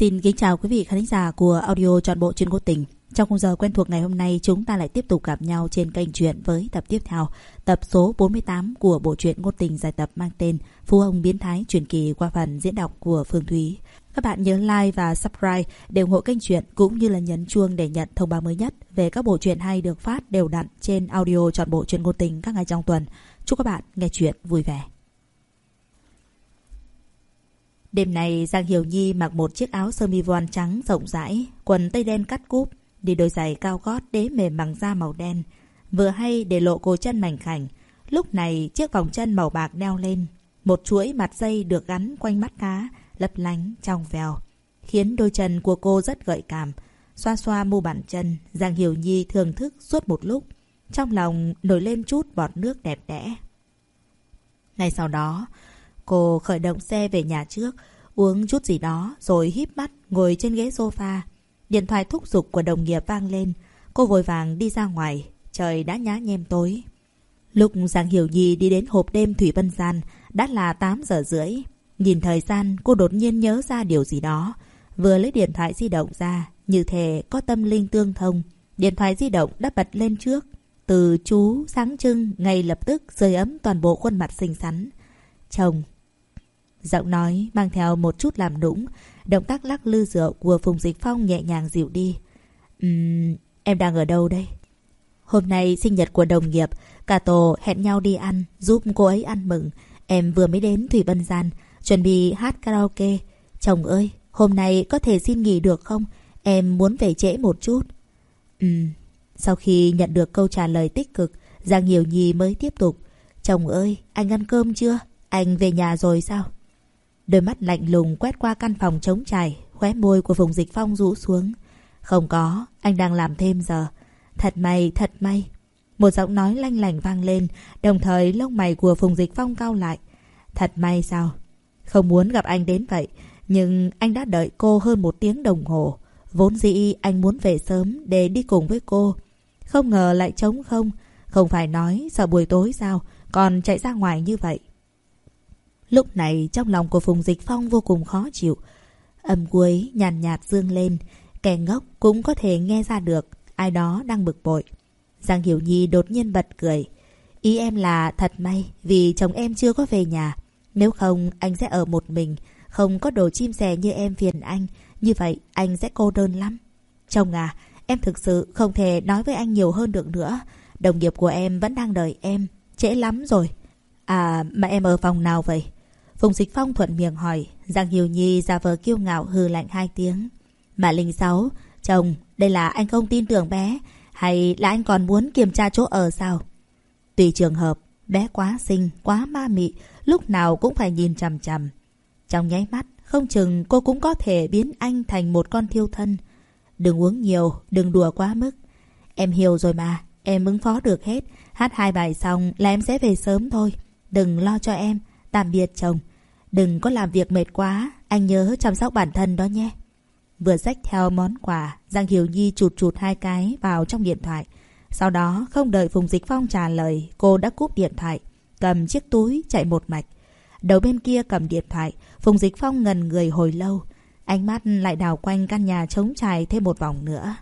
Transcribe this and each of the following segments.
Xin kính chào quý vị khán giả của audio trọn bộ chuyên cố tình. Trong khung giờ quen thuộc ngày hôm nay, chúng ta lại tiếp tục gặp nhau trên kênh truyện với tập tiếp theo, tập số 48 của bộ truyện ngôn tình dài tập mang tên Phú ông biến thái truyền kỳ qua phần diễn đọc của Phương Thúy. Các bạn nhớ like và subscribe để ủng hộ kênh truyện cũng như là nhấn chuông để nhận thông báo mới nhất về các bộ truyện hay được phát đều đặn trên audio trọn bộ truyện ngôn tình các ngày trong tuần. Chúc các bạn nghe truyện vui vẻ. Đêm này Giang Hiểu Nhi mặc một chiếc áo sơ mi voan trắng rộng rãi, quần tây đen cắt cúp, đi đôi giày cao gót đế mềm bằng da màu đen, vừa hay để lộ cổ chân mảnh khảnh. Lúc này chiếc vòng chân màu bạc đeo lên, một chuỗi mặt dây được gắn quanh mắt cá, lấp lánh trong vèo, khiến đôi chân của cô rất gợi cảm. Xoa xoa mu bàn chân, Giang Hiểu Nhi thưởng thức suốt một lúc, trong lòng nổi lên chút bọt nước đẹp đẽ. Ngay sau đó, cô khởi động xe về nhà trước, uống chút gì đó rồi híp mắt ngồi trên ghế sofa. Điện thoại thúc giục của đồng nghiệp vang lên, cô vội vàng đi ra ngoài, trời đã nhá nhem tối. Lúc Giang Hiểu Nhi đi đến hộp đêm Thủy Vân Gian, đã là 8 giờ rưỡi. Nhìn thời gian, cô đột nhiên nhớ ra điều gì đó. Vừa lấy điện thoại di động ra, như thể có tâm linh tương thông. Điện thoại di động đã bật lên trước. Từ chú sáng trưng ngay lập tức rơi ấm toàn bộ khuôn mặt xinh xắn. Chồng. Giọng nói mang theo một chút làm nũng. Động tác lắc lư rượu của Phùng Dịch Phong nhẹ nhàng dịu đi. Uhm, em đang ở đâu đây? Hôm nay sinh nhật của đồng nghiệp. Cả tổ hẹn nhau đi ăn, giúp cô ấy ăn mừng. Em vừa mới đến Thủy Vân Gian, chuẩn bị hát karaoke. Chồng ơi, hôm nay có thể xin nghỉ được không? Em muốn về trễ một chút. Ừm, sau khi nhận được câu trả lời tích cực, Giang Hiểu Nhi mới tiếp tục. Chồng ơi, anh ăn cơm chưa? Anh về nhà rồi sao? Đôi mắt lạnh lùng quét qua căn phòng trống trải, khóe môi của vùng Dịch Phong rũ xuống. Không có, anh đang làm thêm giờ. Thật may, thật may. Một giọng nói lanh lành vang lên, đồng thời lông mày của Phùng Dịch Phong cao lại. Thật may sao? Không muốn gặp anh đến vậy, nhưng anh đã đợi cô hơn một tiếng đồng hồ. Vốn dĩ anh muốn về sớm để đi cùng với cô. Không ngờ lại trống không. Không phải nói sợ buổi tối sao, còn chạy ra ngoài như vậy. Lúc này trong lòng của Phùng Dịch Phong vô cùng khó chịu. Âm cuối nhàn nhạt, nhạt dương lên, kẻ ngốc cũng có thể nghe ra được ai đó đang bực bội. Giang Hiểu Nhi đột nhiên bật cười. Ý em là thật may vì chồng em chưa có về nhà. Nếu không anh sẽ ở một mình, không có đồ chim sẻ như em phiền anh. Như vậy anh sẽ cô đơn lắm. Chồng à, em thực sự không thể nói với anh nhiều hơn được nữa. Đồng nghiệp của em vẫn đang đợi em. Trễ lắm rồi. À, mà em ở phòng nào vậy? Phùng Dịch Phong thuận miệng hỏi. Giang Hiểu Nhi ra vờ kiêu ngạo hư lạnh hai tiếng. Mà Linh Sáu, chồng, đây là anh không tin tưởng bé. Hay là anh còn muốn kiểm tra chỗ ở sao? Tùy trường hợp, bé quá xinh, quá ma mị, lúc nào cũng phải nhìn chằm chằm. Trong nháy mắt, không chừng cô cũng có thể biến anh thành một con thiêu thân. Đừng uống nhiều, đừng đùa quá mức. Em hiểu rồi mà, em ứng phó được hết. Hát hai bài xong là em sẽ về sớm thôi. Đừng lo cho em. Tạm biệt chồng. Đừng có làm việc mệt quá, anh nhớ chăm sóc bản thân đó nhé. Vừa xách theo món quà, Giang Hiểu Nhi chụt chụt hai cái vào trong điện thoại. Sau đó, không đợi Phùng Dịch Phong trả lời, cô đã cúp điện thoại, cầm chiếc túi chạy một mạch. Đầu bên kia cầm điện thoại, Phùng Dịch Phong ngần người hồi lâu. Ánh mắt lại đào quanh căn nhà trống trải thêm một vòng nữa.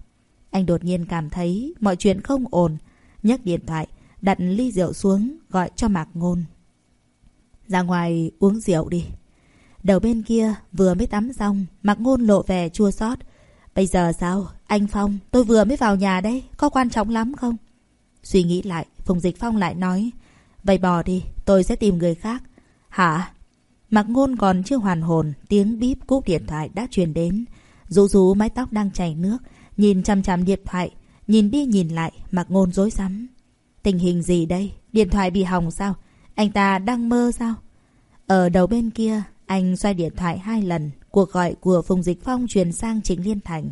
Anh đột nhiên cảm thấy mọi chuyện không ổn. nhấc điện thoại, đặt ly rượu xuống, gọi cho Mạc Ngôn. Ra ngoài uống rượu đi. Đầu bên kia vừa mới tắm xong, mặc Ngôn lộ vẻ chua xót. Bây giờ sao? Anh Phong, tôi vừa mới vào nhà đấy, có quan trọng lắm không? Suy nghĩ lại, Phùng Dịch Phong lại nói. Vậy bỏ đi, tôi sẽ tìm người khác. Hả? Mặc Ngôn còn chưa hoàn hồn, tiếng bíp cúp điện thoại đã truyền đến. Rú rú mái tóc đang chảy nước, nhìn chăm chăm điện thoại, nhìn đi nhìn lại, mặc Ngôn rối rắm. Tình hình gì đây? Điện thoại bị hỏng sao? Anh ta đang mơ sao? Ở đầu bên kia, anh xoay điện thoại hai lần, cuộc gọi của Phùng Dịch Phong truyền sang Trịnh Liên Thành.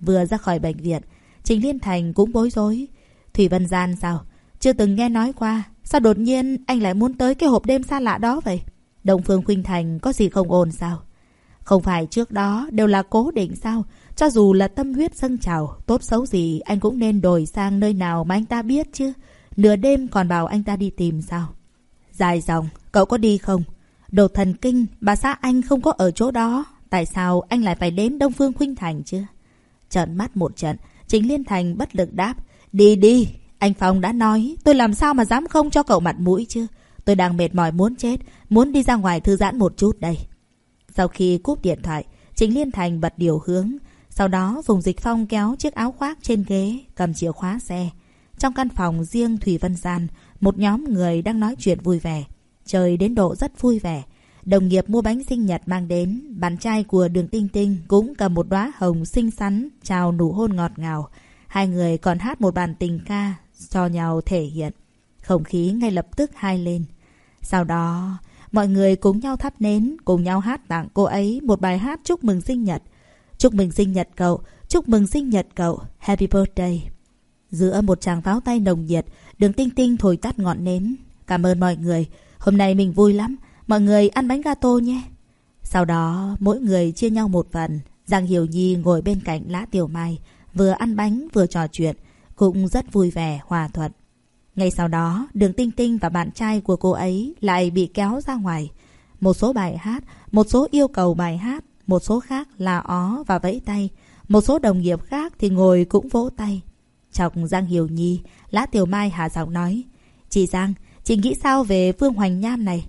Vừa ra khỏi bệnh viện, Trịnh Liên Thành cũng bối rối. Thủy Vân Gian sao? Chưa từng nghe nói qua. Sao đột nhiên anh lại muốn tới cái hộp đêm xa lạ đó vậy? Đồng Phương Khuynh Thành có gì không ổn sao? Không phải trước đó đều là cố định sao? Cho dù là tâm huyết dâng trào, tốt xấu gì anh cũng nên đổi sang nơi nào mà anh ta biết chứ. Nửa đêm còn bảo anh ta đi tìm sao? Dài dòng, cậu có đi không? Đồ thần kinh, bà xã anh không có ở chỗ đó. Tại sao anh lại phải đến Đông Phương Khuynh Thành chứ? Trợn mắt một trận, chính Liên Thành bất lực đáp. Đi đi, anh Phong đã nói, tôi làm sao mà dám không cho cậu mặt mũi chứ? Tôi đang mệt mỏi muốn chết, muốn đi ra ngoài thư giãn một chút đây. Sau khi cúp điện thoại, chính Liên Thành bật điều hướng. Sau đó Phùng Dịch Phong kéo chiếc áo khoác trên ghế, cầm chìa khóa xe. Trong căn phòng riêng Thủy Vân Gian, một nhóm người đang nói chuyện vui vẻ. Trời đến độ rất vui vẻ. Đồng nghiệp mua bánh sinh nhật mang đến, bạn trai của Đường Tinh Tinh cũng cầm một đóa hồng xinh xắn, chào nụ hôn ngọt ngào. Hai người còn hát một bản tình ca cho nhau thể hiện. Không khí ngay lập tức hai lên. Sau đó, mọi người cùng nhau thắp nến, cùng nhau hát tặng cô ấy một bài hát chúc mừng sinh nhật. Chúc mừng sinh nhật cậu, chúc mừng sinh nhật cậu, happy birthday. Giữa một tràng pháo tay nồng nhiệt, đường tinh tinh thổi tắt ngọn nến. Cảm ơn mọi người, hôm nay mình vui lắm, mọi người ăn bánh gato nhé. Sau đó, mỗi người chia nhau một phần. Giang Hiểu Nhi ngồi bên cạnh Lã Tiểu Mai, vừa ăn bánh vừa trò chuyện, cũng rất vui vẻ, hòa thuận. Ngay sau đó, Đường Tinh Tinh và bạn trai của cô ấy lại bị kéo ra ngoài. Một số bài hát, một số yêu cầu bài hát, một số khác là ó và vẫy tay. Một số đồng nghiệp khác thì ngồi cũng vỗ tay. Chọc Giang Hiểu Nhi, Lã Tiểu Mai hà giọng nói. Chị Giang, chị nghĩ sao về Phương Hoành Nham này?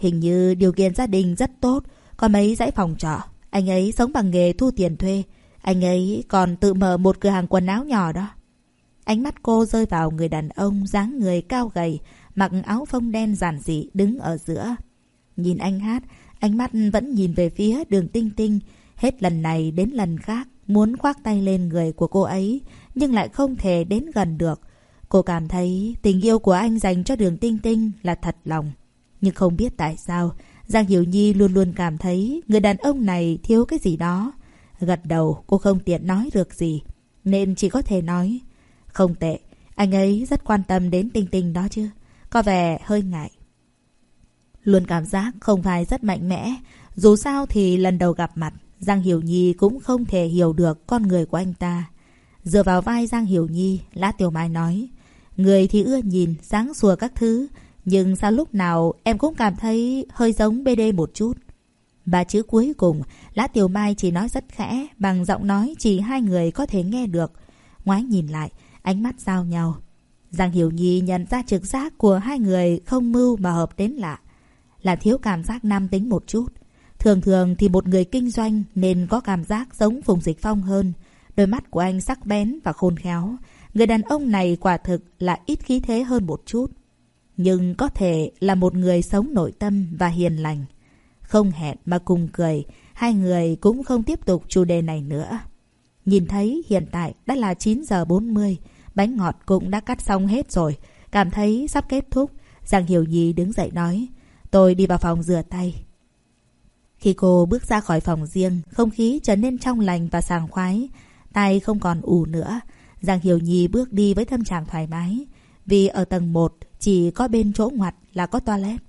Hình như điều kiện gia đình rất tốt, có mấy dãy phòng trọ. Anh ấy sống bằng nghề thu tiền thuê. Anh ấy còn tự mở một cửa hàng quần áo nhỏ đó. Ánh mắt cô rơi vào người đàn ông dáng người cao gầy, mặc áo phông đen giản dị đứng ở giữa. Nhìn anh hát, ánh mắt vẫn nhìn về phía đường tinh tinh, hết lần này đến lần khác, muốn khoác tay lên người của cô ấy, nhưng lại không thể đến gần được. Cô cảm thấy tình yêu của anh dành cho đường tinh tinh là thật lòng. Nhưng không biết tại sao, Giang Hiểu Nhi luôn luôn cảm thấy người đàn ông này thiếu cái gì đó. Gật đầu cô không tiện nói được gì, nên chỉ có thể nói không tệ, anh ấy rất quan tâm đến Tinh Tinh đó chứ. Có vẻ hơi ngại. Luôn cảm giác không phải rất mạnh mẽ. Dù sao thì lần đầu gặp mặt, Giang Hiểu Nhi cũng không thể hiểu được con người của anh ta. Dựa vào vai Giang Hiểu Nhi, Lã Tiểu Mai nói. Người thì ưa nhìn, sáng sủa các thứ. Nhưng sao lúc nào em cũng cảm thấy hơi giống BD một chút. Ba chữ cuối cùng, Lã Tiểu Mai chỉ nói rất khẽ, bằng giọng nói chỉ hai người có thể nghe được. Ngoái nhìn lại, ánh mắt giao nhau. Giang Hiểu Nhi nhận ra trực giác của hai người không mưu mà hợp đến lạ. Là thiếu cảm giác nam tính một chút. Thường thường thì một người kinh doanh nên có cảm giác giống Phùng Dịch Phong hơn. Đôi mắt của anh sắc bén và khôn khéo. Người đàn ông này quả thực là ít khí thế hơn một chút. Nhưng có thể là một người sống nội tâm và hiền lành. Không hẹn mà cùng cười, hai người cũng không tiếp tục chủ đề này nữa. Nhìn thấy hiện tại đã là 9 giờ 40, Bánh ngọt cũng đã cắt xong hết rồi. Cảm thấy sắp kết thúc. Giang Hiểu Nhi đứng dậy nói. Tôi đi vào phòng rửa tay. Khi cô bước ra khỏi phòng riêng, không khí trở nên trong lành và sàng khoái. Tay không còn ù nữa. Giang Hiểu Nhi bước đi với tâm trạng thoải mái. Vì ở tầng 1 chỉ có bên chỗ ngoặt là có toilet.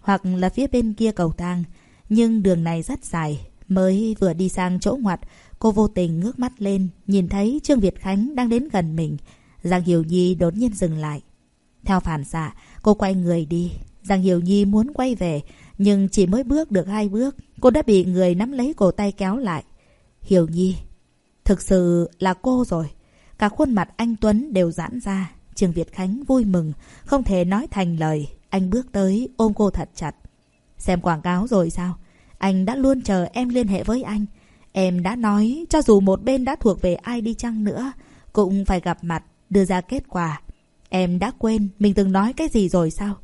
Hoặc là phía bên kia cầu thang. Nhưng đường này rất dài. Mới vừa đi sang chỗ ngoặt, cô vô tình ngước mắt lên, nhìn thấy Trương Việt Khánh đang đến gần mình. Giang Hiểu Nhi đột nhiên dừng lại. Theo phản xạ, cô quay người đi. Giang Hiểu Nhi muốn quay về, nhưng chỉ mới bước được hai bước, cô đã bị người nắm lấy cổ tay kéo lại. Hiểu Nhi, thực sự là cô rồi. Cả khuôn mặt anh Tuấn đều giãn ra. Trường Việt Khánh vui mừng, không thể nói thành lời. Anh bước tới, ôm cô thật chặt. Xem quảng cáo rồi sao? Anh đã luôn chờ em liên hệ với anh. Em đã nói, cho dù một bên đã thuộc về ai đi chăng nữa, cũng phải gặp mặt đưa ra kết quả. Em đã quên mình từng nói cái gì rồi sao?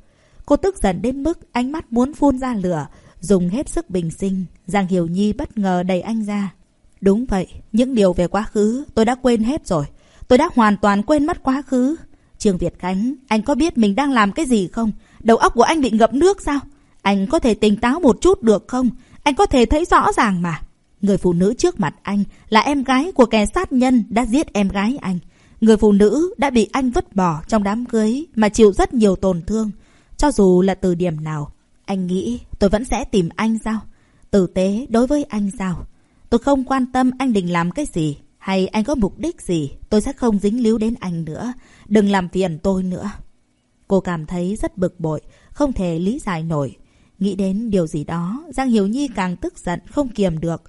Cô tức giận đến mức ánh mắt muốn phun ra lửa, dùng hết sức bình sinh. Giang Hiểu Nhi bất ngờ đẩy anh ra. Đúng vậy, những điều về quá khứ tôi đã quên hết rồi. Tôi đã hoàn toàn quên mất quá khứ. Trương Việt Khánh, anh có biết mình đang làm cái gì không? Đầu óc của anh bị ngập nước sao? Anh có thể tỉnh táo một chút được không? Anh có thể thấy rõ ràng mà. Người phụ nữ trước mặt anh là em gái của kẻ sát nhân đã giết em gái anh. Người phụ nữ đã bị anh vứt bỏ trong đám cưới mà chịu rất nhiều tổn thương. Cho dù là từ điểm nào, anh nghĩ tôi vẫn sẽ tìm anh sao? Tử tế đối với anh sao? Tôi không quan tâm anh định làm cái gì hay anh có mục đích gì. Tôi sẽ không dính líu đến anh nữa. Đừng làm phiền tôi nữa. Cô cảm thấy rất bực bội, không thể lý giải nổi. Nghĩ đến điều gì đó, Giang Hiểu Nhi càng tức giận, không kiềm được.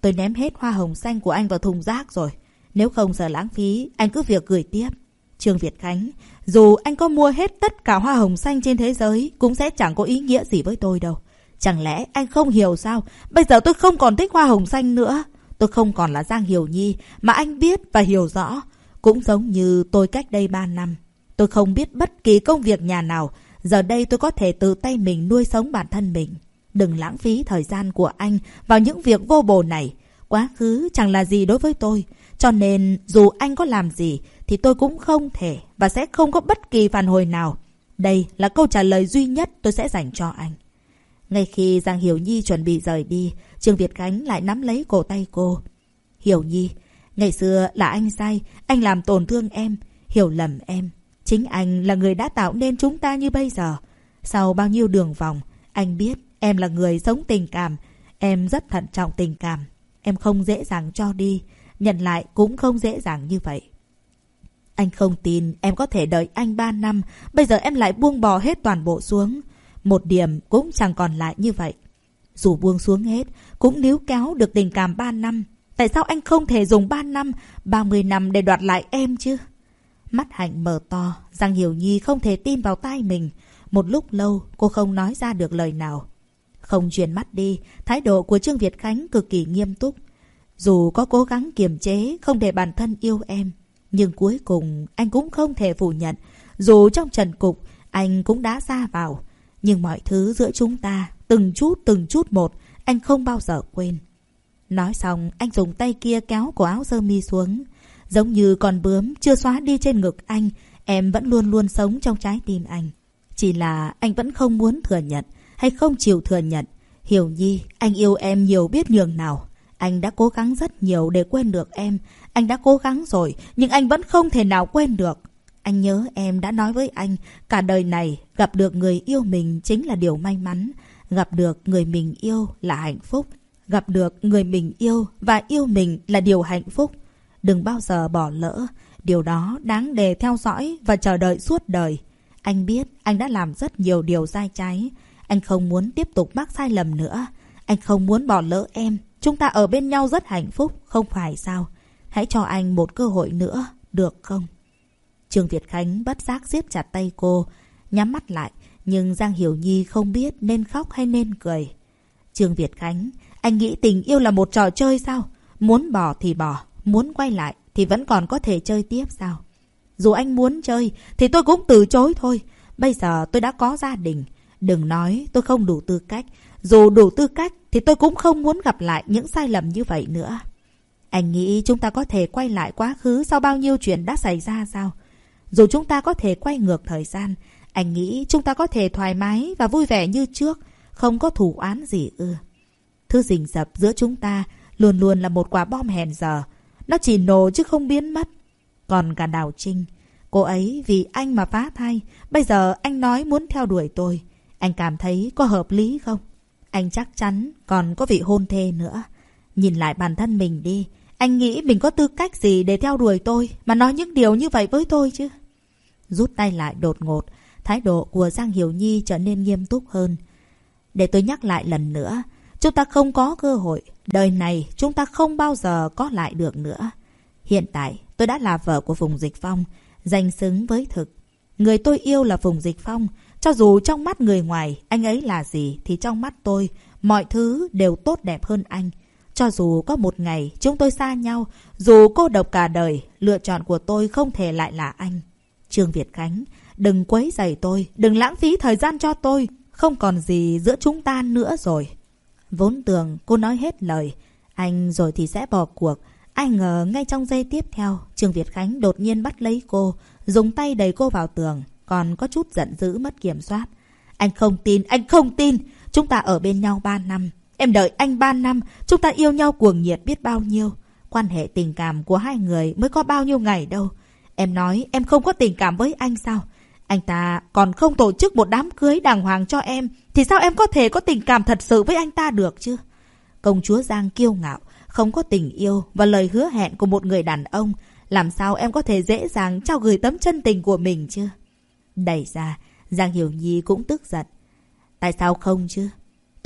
tôi ném hết hoa hồng xanh của anh vào thùng rác rồi. Nếu không sợ lãng phí, anh cứ việc gửi tiếp. Trương Việt Khánh, dù anh có mua hết tất cả hoa hồng xanh trên thế giới, cũng sẽ chẳng có ý nghĩa gì với tôi đâu. Chẳng lẽ anh không hiểu sao? Bây giờ tôi không còn thích hoa hồng xanh nữa. Tôi không còn là Giang Hiểu Nhi mà anh biết và hiểu rõ. Cũng giống như tôi cách đây 3 năm. Tôi không biết bất kỳ công việc nhà nào. Giờ đây tôi có thể tự tay mình nuôi sống bản thân mình. Đừng lãng phí thời gian của anh vào những việc vô bổ này. Quá khứ chẳng là gì đối với tôi. Cho nên dù anh có làm gì thì tôi cũng không thể và sẽ không có bất kỳ phản hồi nào. Đây là câu trả lời duy nhất tôi sẽ dành cho anh. Ngay khi Giang Hiểu Nhi chuẩn bị rời đi, Trương Việt Khánh lại nắm lấy cổ tay cô. Hiểu Nhi, ngày xưa là anh sai, anh làm tổn thương em, hiểu lầm em. Chính anh là người đã tạo nên chúng ta như bây giờ. Sau bao nhiêu đường vòng, anh biết em là người sống tình cảm. Em rất thận trọng tình cảm. Em không dễ dàng cho đi. Nhận lại cũng không dễ dàng như vậy. Anh không tin em có thể đợi anh 3 năm. Bây giờ em lại buông bỏ hết toàn bộ xuống. Một điểm cũng chẳng còn lại như vậy. Dù buông xuống hết, cũng níu kéo được tình cảm 3 năm. Tại sao anh không thể dùng 3 năm, 30 năm để đoạt lại em chứ? Mắt hạnh mở to, Giang Hiểu Nhi không thể tin vào tai mình. Một lúc lâu, cô không nói ra được lời nào. Không chuyển mắt đi, thái độ của Trương Việt Khánh cực kỳ nghiêm túc. Dù có cố gắng kiềm chế, không để bản thân yêu em, nhưng cuối cùng anh cũng không thể phủ nhận. Dù trong trần cục, anh cũng đã ra vào. Nhưng mọi thứ giữa chúng ta, từng chút từng chút một, anh không bao giờ quên. Nói xong, anh dùng tay kia kéo cổ áo sơ mi xuống. Giống như con bướm chưa xóa đi trên ngực anh, em vẫn luôn luôn sống trong trái tim anh. Chỉ là anh vẫn không muốn thừa nhận, hay không chịu thừa nhận. Hiểu Nhi, anh yêu em nhiều biết nhường nào. Anh đã cố gắng rất nhiều để quên được em. Anh đã cố gắng rồi, nhưng anh vẫn không thể nào quên được. Anh nhớ em đã nói với anh, cả đời này gặp được người yêu mình chính là điều may mắn. Gặp được người mình yêu là hạnh phúc. Gặp được người mình yêu và yêu mình là điều hạnh phúc. Đừng bao giờ bỏ lỡ. Điều đó đáng để theo dõi và chờ đợi suốt đời. Anh biết anh đã làm rất nhiều điều sai trái. Anh không muốn tiếp tục mắc sai lầm nữa. Anh không muốn bỏ lỡ em. Chúng ta ở bên nhau rất hạnh phúc, không phải sao? Hãy cho anh một cơ hội nữa, được không? Trương Việt Khánh bất giác siết chặt tay cô, nhắm mắt lại, nhưng Giang Hiểu Nhi không biết nên khóc hay nên cười. Trương Việt Khánh, anh nghĩ tình yêu là một trò chơi sao? Muốn bỏ thì bỏ, muốn quay lại thì vẫn còn có thể chơi tiếp sao? Dù anh muốn chơi thì tôi cũng từ chối thôi. Bây giờ tôi đã có gia đình. Đừng nói tôi không đủ tư cách. Dù đủ tư cách thì tôi cũng không muốn gặp lại những sai lầm như vậy nữa. Anh nghĩ chúng ta có thể quay lại quá khứ sau bao nhiêu chuyện đã xảy ra sao? Dù chúng ta có thể quay ngược thời gian, anh nghĩ chúng ta có thể thoải mái và vui vẻ như trước, không có thủ án gì ư. Thứ rình rập giữa chúng ta luôn luôn là một quả bom hẹn giờ. Nó chỉ nổ chứ không biến mất. Còn cả Đào Trinh, cô ấy vì anh mà phá thai. Bây giờ anh nói muốn theo đuổi tôi. Anh cảm thấy có hợp lý không? Anh chắc chắn còn có vị hôn thê nữa. Nhìn lại bản thân mình đi. Anh nghĩ mình có tư cách gì để theo đuổi tôi mà nói những điều như vậy với tôi chứ? Rút tay lại đột ngột, thái độ của Giang Hiểu Nhi trở nên nghiêm túc hơn. Để tôi nhắc lại lần nữa, chúng ta không có cơ hội. Đời này chúng ta không bao giờ có lại được nữa. Hiện tại tôi đã là vợ của Phùng Dịch Phong, danh xứng với thực. Người tôi yêu là Phùng Dịch Phong. Cho dù trong mắt người ngoài anh ấy là gì thì trong mắt tôi mọi thứ đều tốt đẹp hơn anh. Cho dù có một ngày chúng tôi xa nhau, dù cô độc cả đời, lựa chọn của tôi không thể lại là anh. Trương Việt Khánh, đừng quấy rầy tôi, đừng lãng phí thời gian cho tôi. Không còn gì giữa chúng ta nữa rồi. Vốn tưởng cô nói hết lời, anh rồi thì sẽ bỏ cuộc. Ai ngờ ngay trong giây tiếp theo, Trương Việt Khánh đột nhiên bắt lấy cô, dùng tay đẩy cô vào tường, còn có chút giận dữ mất kiểm soát. Anh không tin, anh không tin. Chúng ta ở bên nhau 3 năm. Em đợi anh 3 năm, chúng ta yêu nhau cuồng nhiệt biết bao nhiêu. Quan hệ tình cảm của hai người mới có bao nhiêu ngày đâu. Em nói em không có tình cảm với anh sao? Anh ta còn không tổ chức một đám cưới đàng hoàng cho em, thì sao em có thể có tình cảm thật sự với anh ta được chứ? Công chúa Giang kiêu ngạo, không có tình yêu và lời hứa hẹn của một người đàn ông. Làm sao em có thể dễ dàng trao gửi tấm chân tình của mình chứ? Đẩy ra, Giang Hiểu Nhi cũng tức giận. Tại sao không chứ?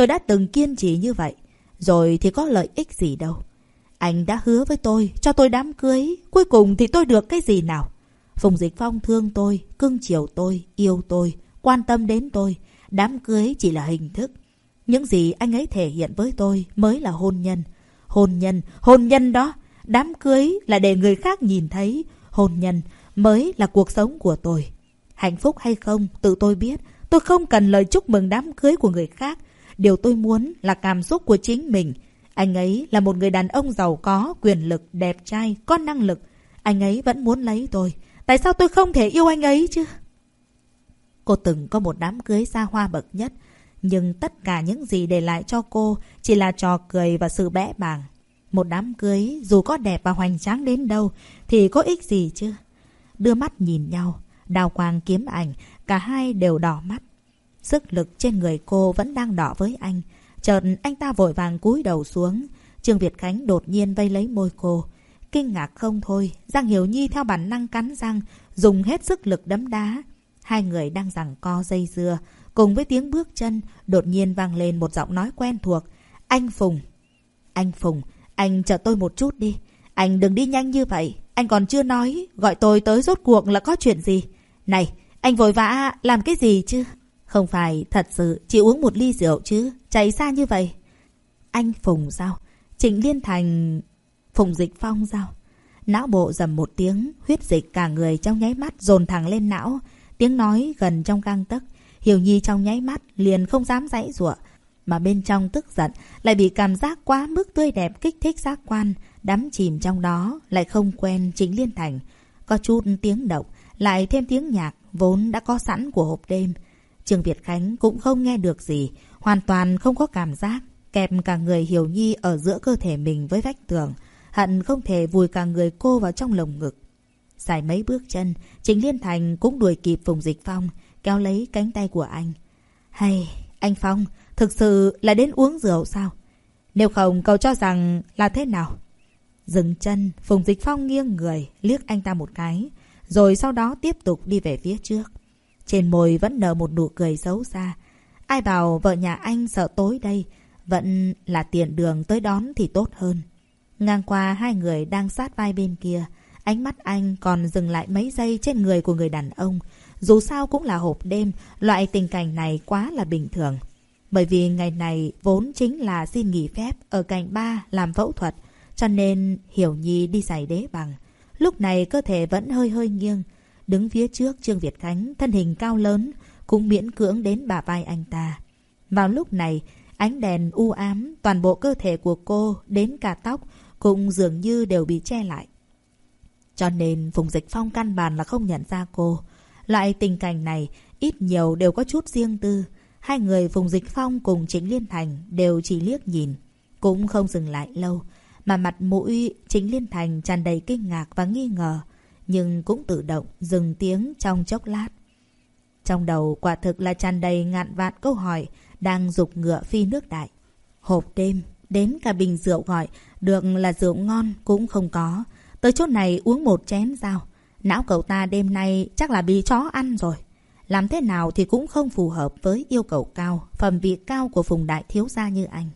Tôi đã từng kiên trì như vậy. Rồi thì có lợi ích gì đâu. Anh đã hứa với tôi, cho tôi đám cưới. Cuối cùng thì tôi được cái gì nào? Phùng Dịch Phong thương tôi, cưng chiều tôi, yêu tôi, quan tâm đến tôi. Đám cưới chỉ là hình thức. Những gì anh ấy thể hiện với tôi mới là hôn nhân. Hôn nhân, hôn nhân đó. Đám cưới là để người khác nhìn thấy. Hôn nhân mới là cuộc sống của tôi. Hạnh phúc hay không, tự tôi biết. Tôi không cần lời chúc mừng đám cưới của người khác. Điều tôi muốn là cảm xúc của chính mình. Anh ấy là một người đàn ông giàu có, quyền lực, đẹp trai, có năng lực. Anh ấy vẫn muốn lấy tôi. Tại sao tôi không thể yêu anh ấy chứ? Cô từng có một đám cưới xa hoa bậc nhất. Nhưng tất cả những gì để lại cho cô chỉ là trò cười và sự bẽ bàng. Một đám cưới dù có đẹp và hoành tráng đến đâu thì có ích gì chứ? Đưa mắt nhìn nhau, đào quang kiếm ảnh, cả hai đều đỏ mắt. Sức lực trên người cô vẫn đang đỏ với anh. Chợt anh ta vội vàng cúi đầu xuống. Trương Việt Khánh đột nhiên vây lấy môi cô. Kinh ngạc không thôi, Giang Hiểu Nhi theo bản năng cắn răng, dùng hết sức lực đấm đá. Hai người đang giằng co dây dưa, cùng với tiếng bước chân, đột nhiên vang lên một giọng nói quen thuộc. Anh Phùng. Anh Phùng, anh chờ tôi một chút đi. Anh đừng đi nhanh như vậy. Anh còn chưa nói, gọi tôi tới rốt cuộc là có chuyện gì. Này, anh vội vã làm cái gì chứ? Không phải thật sự chỉ uống một ly rượu chứ, chảy ra như vậy. Anh Phùng sao? Trịnh Liên Thành... Phùng Dịch Phong sao? Não bộ dầm một tiếng, huyết dịch cả người trong nháy mắt dồn thẳng lên não. Tiếng nói gần trong gang tấc. Hiểu Nhi trong nháy mắt liền không dám dãy giụa, mà bên trong tức giận lại bị cảm giác quá mức tươi đẹp kích thích giác quan, đắm chìm trong đó lại không quen Trịnh Liên Thành. Có chút tiếng động, lại thêm tiếng nhạc vốn đã có sẵn của hộp đêm. Trương Việt Khánh cũng không nghe được gì, hoàn toàn không có cảm giác, kẹp cả người Hiểu Nhi ở giữa cơ thể mình với vách tường, hận không thể vùi cả người cô vào trong lồng ngực. Xài mấy bước chân, Trịnh Liên Thành cũng đuổi kịp Phùng Dịch Phong, kéo lấy cánh tay của anh. Hay, anh Phong, thực sự là đến uống rượu sao? Nếu không cậu cho rằng là thế nào? Dừng chân, Phùng Dịch Phong nghiêng người, liếc anh ta một cái, rồi sau đó tiếp tục đi về phía trước. Trên môi vẫn nở một nụ cười xấu xa. Ai bảo vợ nhà anh sợ tối đây, vẫn là tiện đường tới đón thì tốt hơn. Ngang qua hai người đang sát vai bên kia, ánh mắt anh còn dừng lại mấy giây trên người của người đàn ông. Dù sao cũng là hộp đêm, loại tình cảnh này quá là bình thường. Bởi vì ngày này vốn chính là xin nghỉ phép ở cạnh ba làm phẫu thuật, cho nên Hiểu Nhi đi giày đế bằng. Lúc này cơ thể vẫn hơi hơi nghiêng. Đứng phía trước Trương Việt Khánh, thân hình cao lớn, cũng miễn cưỡng đến bà vai anh ta. Vào lúc này, ánh đèn u ám, toàn bộ cơ thể của cô, đến cả tóc, cũng dường như đều bị che lại. Cho nên Phùng Dịch Phong căn bản là không nhận ra cô. Loại tình cảnh này, ít nhiều đều có chút riêng tư. Hai người Phùng Dịch Phong cùng Chính Liên Thành đều chỉ liếc nhìn, cũng không dừng lại lâu. Mà mặt mũi Chính Liên Thành tràn đầy kinh ngạc và nghi ngờ, nhưng cũng tự động dừng tiếng trong chốc lát. Trong đầu quả thực là tràn đầy ngạn vạn câu hỏi đang dục ngựa phi nước đại. Hộp đêm, đến cả bình rượu gọi, được là rượu ngon cũng không có. Tới chỗ này uống một chén sao? Não cậu ta đêm nay chắc là bị chó ăn rồi. Làm thế nào thì cũng không phù hợp với yêu cầu cao, phẩm vị cao của vùng đại thiếu gia như anh.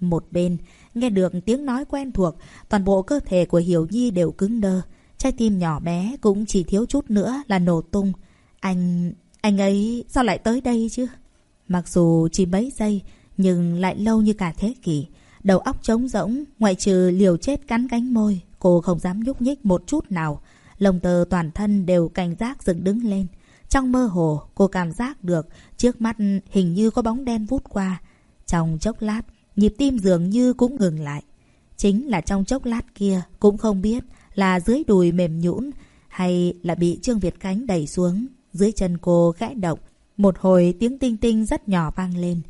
Một bên, nghe được tiếng nói quen thuộc, toàn bộ cơ thể của Hiểu Nhi đều cứng đơ. Trái tim nhỏ bé cũng chỉ thiếu chút nữa là nổ tung. Anh... anh ấy sao lại tới đây chứ? Mặc dù chỉ mấy giây, nhưng lại lâu như cả thế kỷ. Đầu óc trống rỗng, ngoại trừ liều chết cắn cánh môi, cô không dám nhúc nhích một chút nào. Lồng tờ toàn thân đều cảnh giác dựng đứng lên. Trong mơ hồ, cô cảm giác được trước mắt hình như có bóng đen vút qua. Trong chốc lát, nhịp tim dường như cũng ngừng lại. Chính là trong chốc lát kia, cũng không biết là dưới đùi mềm nhũn hay là bị Trương Việt Khánh đẩy xuống. Dưới chân cô gãy động, một hồi tiếng tinh tinh rất nhỏ vang lên.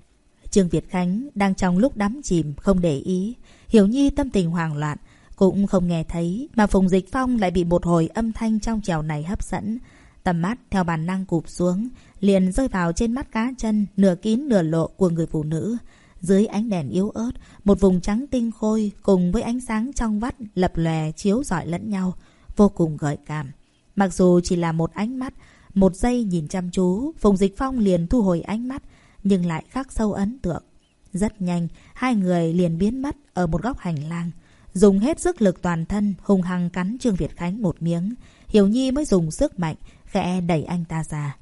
Trương Việt Khánh đang trong lúc đắm chìm, không để ý. Hiểu Nhi tâm tình hoảng loạn, cũng không nghe thấy, mà Phùng Dịch Phong lại bị một hồi âm thanh trong trèo này hấp dẫn. Tầm mắt theo bản năng cụp xuống, liền rơi vào trên mắt cá chân, nửa kín nửa lộ của người phụ nữ. Dưới ánh đèn yếu ớt, một vùng trắng tinh khôi cùng với ánh sáng trong vắt lập lòe chiếu rọi lẫn nhau, vô cùng gợi cảm. Mặc dù chỉ là một ánh mắt, một giây nhìn chăm chú, Phùng Dịch Phong liền thu hồi ánh mắt, nhưng lại khắc sâu ấn tượng. Rất nhanh, hai người liền biến mất ở một góc hành lang. dùng hết sức lực toàn thân, hung hăng cắn Trương Việt Khánh một miếng. Hiểu Nhi mới dùng sức mạnh, khẽ đẩy anh ta ra.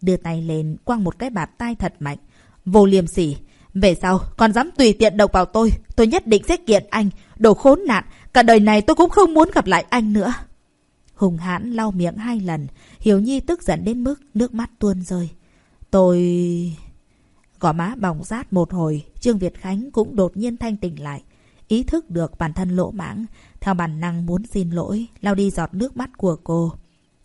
Đưa tay lên, quăng một cái bạt tay thật mạnh. Vô liềm sỉ. Về sau, còn dám tùy tiện độc vào tôi. Tôi nhất định sẽ kiện anh. Đồ khốn nạn. Cả đời này tôi cũng không muốn gặp lại anh nữa. Hùng hãn lau miệng hai lần. Hiểu Nhi tức giận đến mức nước mắt tuôn rơi. Tôi... Gò má bỏng rát một hồi, Trương Việt Khánh cũng đột nhiên thanh tỉnh lại. Ý thức được bản thân lỗ mãng, theo bản năng muốn xin lỗi, lau đi giọt nước mắt của cô.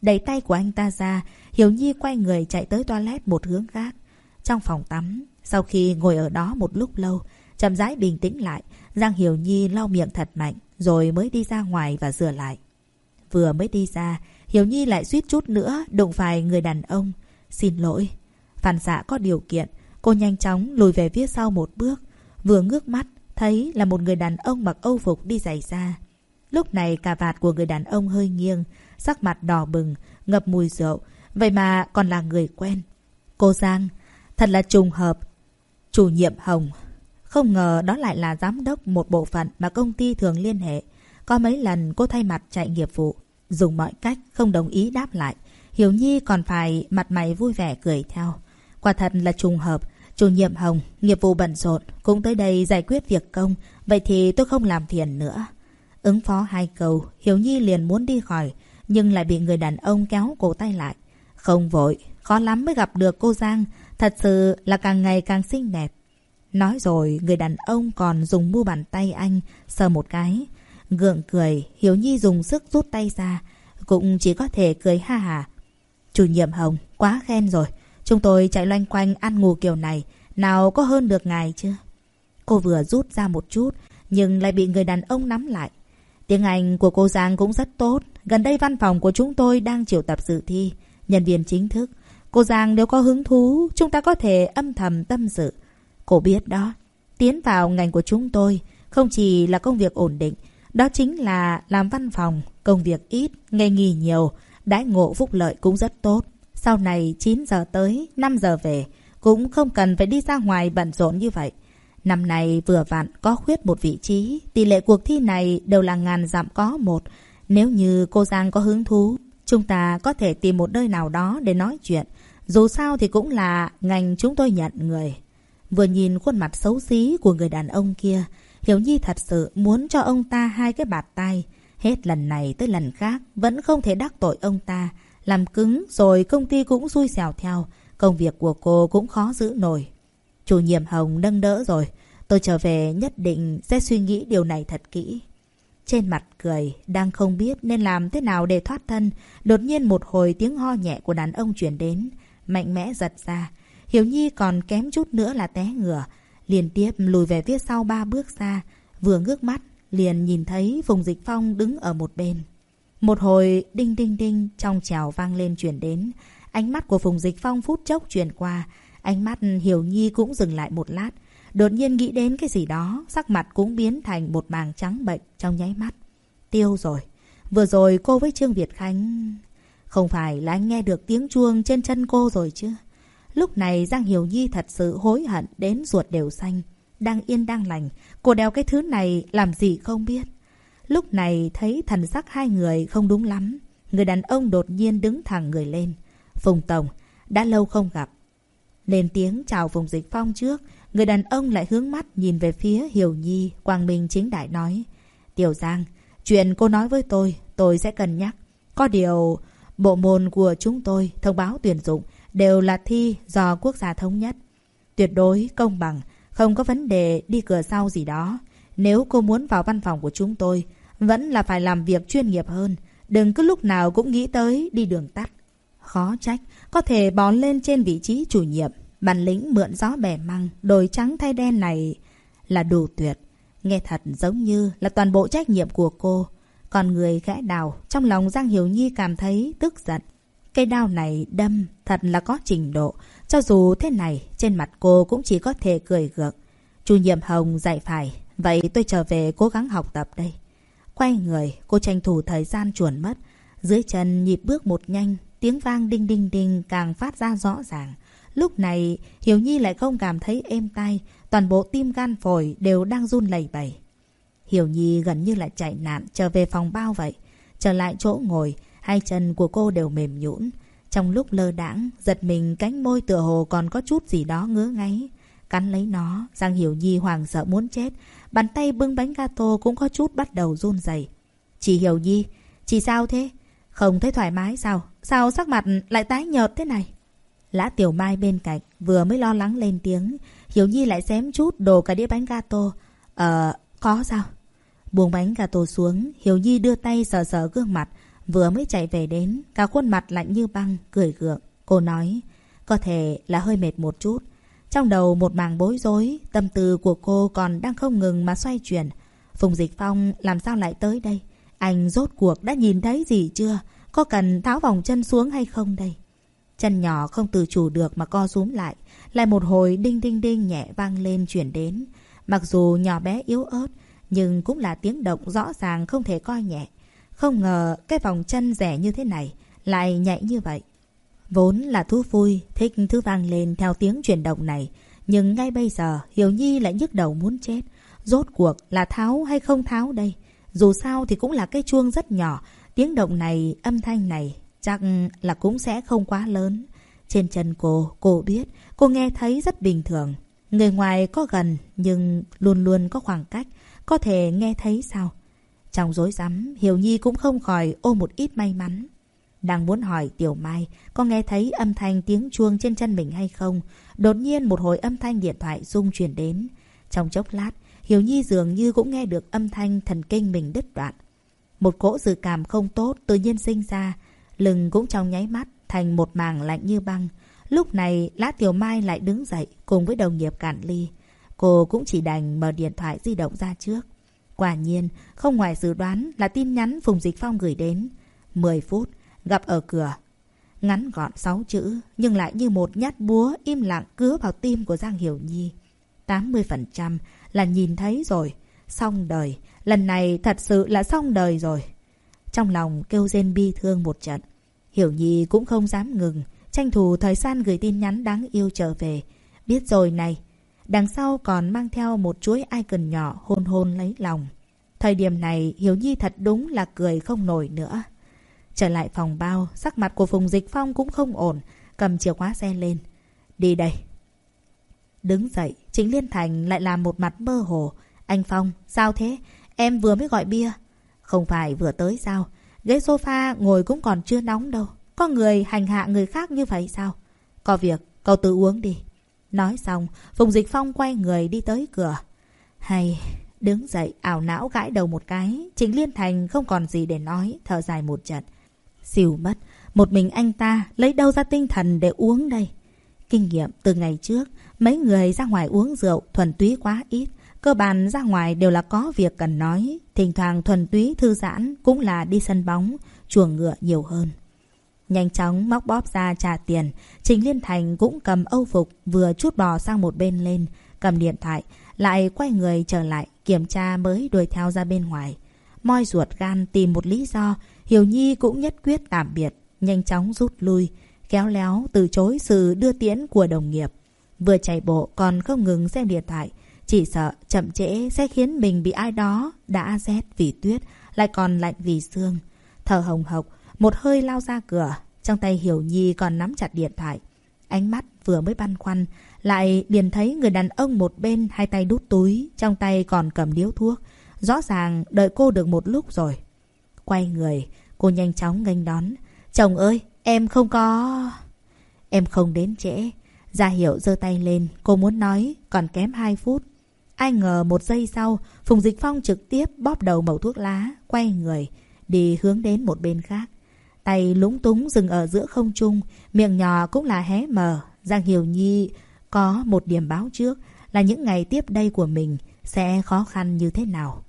Đẩy tay của anh ta ra, Hiểu Nhi quay người chạy tới toilet một hướng khác. Trong phòng tắm, sau khi ngồi ở đó một lúc lâu, chậm rãi bình tĩnh lại, Giang Hiểu Nhi lau miệng thật mạnh, rồi mới đi ra ngoài và rửa lại. Vừa mới đi ra, Hiểu Nhi lại suýt chút nữa đụng phải người đàn ông. Xin lỗi. Phản xạ có điều kiện, cô nhanh chóng lùi về phía sau một bước. Vừa ngước mắt, thấy là một người đàn ông mặc âu phục đi giày ra. Lúc này cà vạt của người đàn ông hơi nghiêng, sắc mặt đỏ bừng, ngập mùi rượu. Vậy mà còn là người quen. Cô Giang, thật là trùng hợp. Chủ nhiệm Hồng. Không ngờ đó lại là giám đốc một bộ phận mà công ty thường liên hệ. Có mấy lần cô thay mặt chạy nghiệp vụ. Dùng mọi cách không đồng ý đáp lại. Hiểu Nhi còn phải mặt mày vui vẻ cười theo. Quả thật là trùng hợp. Chủ nhiệm Hồng, nghiệp vụ bận rộn, cũng tới đây giải quyết việc công. Vậy thì tôi không làm phiền nữa. Ứng phó hai câu, Hiểu Nhi liền muốn đi khỏi, nhưng lại bị người đàn ông kéo cổ tay lại. Không vội, khó lắm mới gặp được cô Giang, thật sự là càng ngày càng xinh đẹp. Nói rồi, người đàn ông còn dùng mu bàn tay anh sờ một cái. Gượng cười, Hiếu Nhi dùng sức rút tay ra, cũng chỉ có thể cười ha hà. Chủ nhiệm Hồng, quá khen rồi. Chúng tôi chạy loanh quanh ăn ngủ kiểu này, nào có hơn được ngài chưa? Cô vừa rút ra một chút, nhưng lại bị người đàn ông nắm lại. Tiếng Anh của cô Giang cũng rất tốt. Gần đây văn phòng của chúng tôi đang triệu tập dự thi. Nhân viên chính thức. Cô Giang nếu có hứng thú, chúng ta có thể âm thầm tâm sự. Cô biết đó. Tiến vào ngành của chúng tôi không chỉ là công việc ổn định. Đó chính là làm văn phòng, công việc ít, ngày nghỉ nhiều, đãi ngộ phúc lợi cũng rất tốt. Sau này 9 giờ tới, 5 giờ về, cũng không cần phải đi ra ngoài bận rộn như vậy. Năm nay vừa vặn có khuyết một vị trí, tỷ lệ cuộc thi này đều là ngàn dặm có một. Nếu như cô Giang có hứng thú, chúng ta có thể tìm một nơi nào đó để nói chuyện. Dù sao thì cũng là ngành chúng tôi nhận người. Vừa nhìn khuôn mặt xấu xí của người đàn ông kia, Hiểu Nhi thật sự muốn cho ông ta hai cái bạt tay. Hết lần này tới lần khác, vẫn không thể đắc tội ông ta. Làm cứng rồi công ty cũng xui xẻo theo. Công việc của cô cũng khó giữ nổi. Chủ nhiệm Hồng nâng đỡ rồi. Tôi trở về nhất định sẽ suy nghĩ điều này thật kỹ. Trên mặt cười, đang không biết nên làm thế nào để thoát thân. Đột nhiên một hồi tiếng ho nhẹ của đàn ông chuyển đến. Mạnh mẽ giật ra. Hiểu Nhi còn kém chút nữa là té ngửa. Liên tiếp lùi về phía sau ba bước xa. Vừa ngước mắt, liền nhìn thấy Phùng Dịch Phong đứng ở một bên. Một hồi đinh đinh đinh trong trèo vang lên chuyển đến. Ánh mắt của Phùng Dịch Phong phút chốc chuyển qua. Ánh mắt Hiểu Nhi cũng dừng lại một lát. Đột nhiên nghĩ đến cái gì đó, sắc mặt cũng biến thành một màng trắng bệnh trong nháy mắt. Tiêu rồi. Vừa rồi cô với Trương Việt Khánh... Không phải là anh nghe được tiếng chuông trên chân cô rồi chứ? Lúc này Giang Hiểu Nhi thật sự hối hận đến ruột đều xanh. Đang yên đang lành, cô đeo cái thứ này làm gì không biết. Lúc này thấy thần sắc hai người không đúng lắm. Người đàn ông đột nhiên đứng thẳng người lên. Phùng Tổng, đã lâu không gặp. Lên tiếng chào Phùng Dịch Phong trước, người đàn ông lại hướng mắt nhìn về phía Hiểu Nhi, Quang Minh chính đại nói. Tiểu Giang, chuyện cô nói với tôi, tôi sẽ cân nhắc. Có điều, bộ môn của chúng tôi thông báo tuyển dụng đều là thi do quốc gia thống nhất. Tuyệt đối công bằng, không có vấn đề đi cửa sau gì đó. Nếu cô muốn vào văn phòng của chúng tôi, vẫn là phải làm việc chuyên nghiệp hơn. Đừng cứ lúc nào cũng nghĩ tới đi đường tắt. Khó trách, có thể bón lên trên vị trí chủ nhiệm. Bản lĩnh mượn gió bẻ măng, đồi trắng thay đen này là đủ tuyệt. Nghe thật giống như là toàn bộ trách nhiệm của cô. Còn người gã đào, trong lòng Giang Hiểu Nhi cảm thấy tức giận. Cây đao này đâm thật là có trình độ. Cho dù thế này, trên mặt cô cũng chỉ có thể cười gượng. Chu nhiệm Hồng dạy phải. Vậy tôi trở về cố gắng học tập đây. Quay người, cô tranh thủ thời gian chuồn mất. Dưới chân nhịp bước một nhanh, tiếng vang đinh đinh đinh càng phát ra rõ ràng. Lúc này, Hiểu Nhi lại không cảm thấy êm tai, toàn bộ tim gan phổi đều đang run lẩy bẩy. Hiểu Nhi gần như là chạy nạn trở về phòng bao vậy. Trở lại chỗ ngồi, hai chân của cô đều mềm nhũn. Trong lúc lơ đãng, giật mình cánh môi tựa hồ còn có chút gì đó ngứa ngáy. Cắn lấy nó, Giang Hiểu Nhi hoàng sợ muốn chết. Bàn tay bưng bánh gato cũng có chút bắt đầu run rẩy. Chị Hiểu Nhi, chị sao thế? Không thấy thoải mái sao? Sao sắc mặt lại tái nhợt thế này? Lã Tiểu Mai bên cạnh vừa mới lo lắng lên tiếng. Hiểu Nhi lại xém chút đồ cả đĩa bánh gato. Ờ, có sao? Buông bánh gato xuống, Hiểu Nhi đưa tay sờ sờ gương mặt. Vừa mới chạy về đến, cả khuôn mặt lạnh như băng, cười gượng. Cô nói, có thể là hơi mệt một chút. Trong đầu một màng bối rối, tâm tư của cô còn đang không ngừng mà xoay chuyển. Phùng Dịch Phong làm sao lại tới đây? Anh rốt cuộc đã nhìn thấy gì chưa? Có cần tháo vòng chân xuống hay không đây? Chân nhỏ không tự chủ được mà co rúm lại. Lại một hồi đinh đinh đinh nhẹ vang lên chuyển đến. Mặc dù nhỏ bé yếu ớt, nhưng cũng là tiếng động rõ ràng không thể coi nhẹ. Không ngờ cái vòng chân rẻ như thế này lại nhạy như vậy. Vốn là thú vui, thích thứ vang lên theo tiếng chuyển động này. Nhưng ngay bây giờ, Hiểu Nhi lại nhức đầu muốn chết. Rốt cuộc là tháo hay không tháo đây? Dù sao thì cũng là cái chuông rất nhỏ. Tiếng động này, âm thanh này, chắc là cũng sẽ không quá lớn. Trên chân cô, cô biết, cô nghe thấy rất bình thường. Người ngoài có gần, nhưng luôn luôn có khoảng cách. Có thể nghe thấy sao? Trong dối rắm Hiểu Nhi cũng không khỏi ôm một ít may mắn. Đang muốn hỏi Tiểu Mai có nghe thấy âm thanh tiếng chuông trên chân mình hay không. Đột nhiên một hồi âm thanh điện thoại rung truyền đến. Trong chốc lát, Hiểu Nhi dường như cũng nghe được âm thanh thần kinh mình đứt đoạn. Một cỗ dự cảm không tốt tự nhiên sinh ra. Lưng cũng trong nháy mắt thành một màng lạnh như băng. Lúc này, Lã Tiểu Mai lại đứng dậy cùng với đồng nghiệp cạn ly. Cô cũng chỉ đành mở điện thoại di động ra trước. Quả nhiên, không ngoài dự đoán là tin nhắn Phùng Dịch Phong gửi đến. 10 phút, gặp ở cửa. Ngắn gọn 6 chữ, nhưng lại như một nhát búa im lặng cứa vào tim của Giang Hiểu Nhi. 80% là nhìn thấy rồi. Xong đời. Lần này thật sự là xong đời rồi. Trong lòng kêu rên bi thương một trận. Hiểu Nhi cũng không dám ngừng. Tranh thủ thời gian gửi tin nhắn đáng yêu trở về. Biết rồi này. Đằng sau còn mang theo một chuỗi icon nhỏ hôn hôn lấy lòng. Thời điểm này hiếu Nhi thật đúng là cười không nổi nữa. Trở lại phòng bao, sắc mặt của Phùng Dịch Phong cũng không ổn, cầm chìa khóa xe lên. Đi đây. Đứng dậy, Chính Liên Thành lại làm một mặt mơ hồ. Anh Phong, sao thế? Em vừa mới gọi bia. Không phải vừa tới sao? Ghế sofa ngồi cũng còn chưa nóng đâu. Có người hành hạ người khác như vậy sao? Có việc, cậu tự uống đi. Nói xong, Phùng Dịch Phong quay người đi tới cửa. Hay, đứng dậy ảo não gãi đầu một cái. Chính Liên Thành không còn gì để nói, thở dài một trận. Xỉu mất, một mình anh ta lấy đâu ra tinh thần để uống đây? Kinh nghiệm từ ngày trước, mấy người ra ngoài uống rượu thuần túy quá ít. Cơ bản ra ngoài đều là có việc cần nói. Thỉnh thoảng thuần túy thư giãn cũng là đi sân bóng, chuồng ngựa nhiều hơn. Nhanh chóng móc bóp ra trả tiền. Trình Liên Thành cũng cầm âu phục vừa chút bò sang một bên lên. Cầm điện thoại, lại quay người trở lại kiểm tra mới đuổi theo ra bên ngoài. Moi ruột gan tìm một lý do Hiểu Nhi cũng nhất quyết tạm biệt, nhanh chóng rút lui, kéo léo từ chối sự đưa tiễn của đồng nghiệp. Vừa chạy bộ còn không ngừng xem điện thoại, chỉ sợ chậm trễ sẽ khiến mình bị ai đó đã rét vì tuyết, lại còn lạnh vì xương. Thở hồng hộc, một hơi lao ra cửa, trong tay Hiểu Nhi còn nắm chặt điện thoại. Ánh mắt vừa mới băn khoăn, lại liền thấy người đàn ông một bên hai tay đút túi, trong tay còn cầm điếu thuốc. Rõ ràng đợi cô được một lúc rồi. Quay người, cô nhanh chóng nghênh đón. Chồng ơi, em không có... Em không đến trễ. Gia Hiểu giơ tay lên, cô muốn nói, còn kém 2 phút. Ai ngờ một giây sau, Phùng Dịch Phong trực tiếp bóp đầu mẩu thuốc lá, quay người, đi hướng đến một bên khác. Tay lúng túng dừng ở giữa không trung, miệng nhỏ cũng là hé mở Giang Hiểu Nhi có một điểm báo trước là những ngày tiếp đây của mình sẽ khó khăn như thế nào.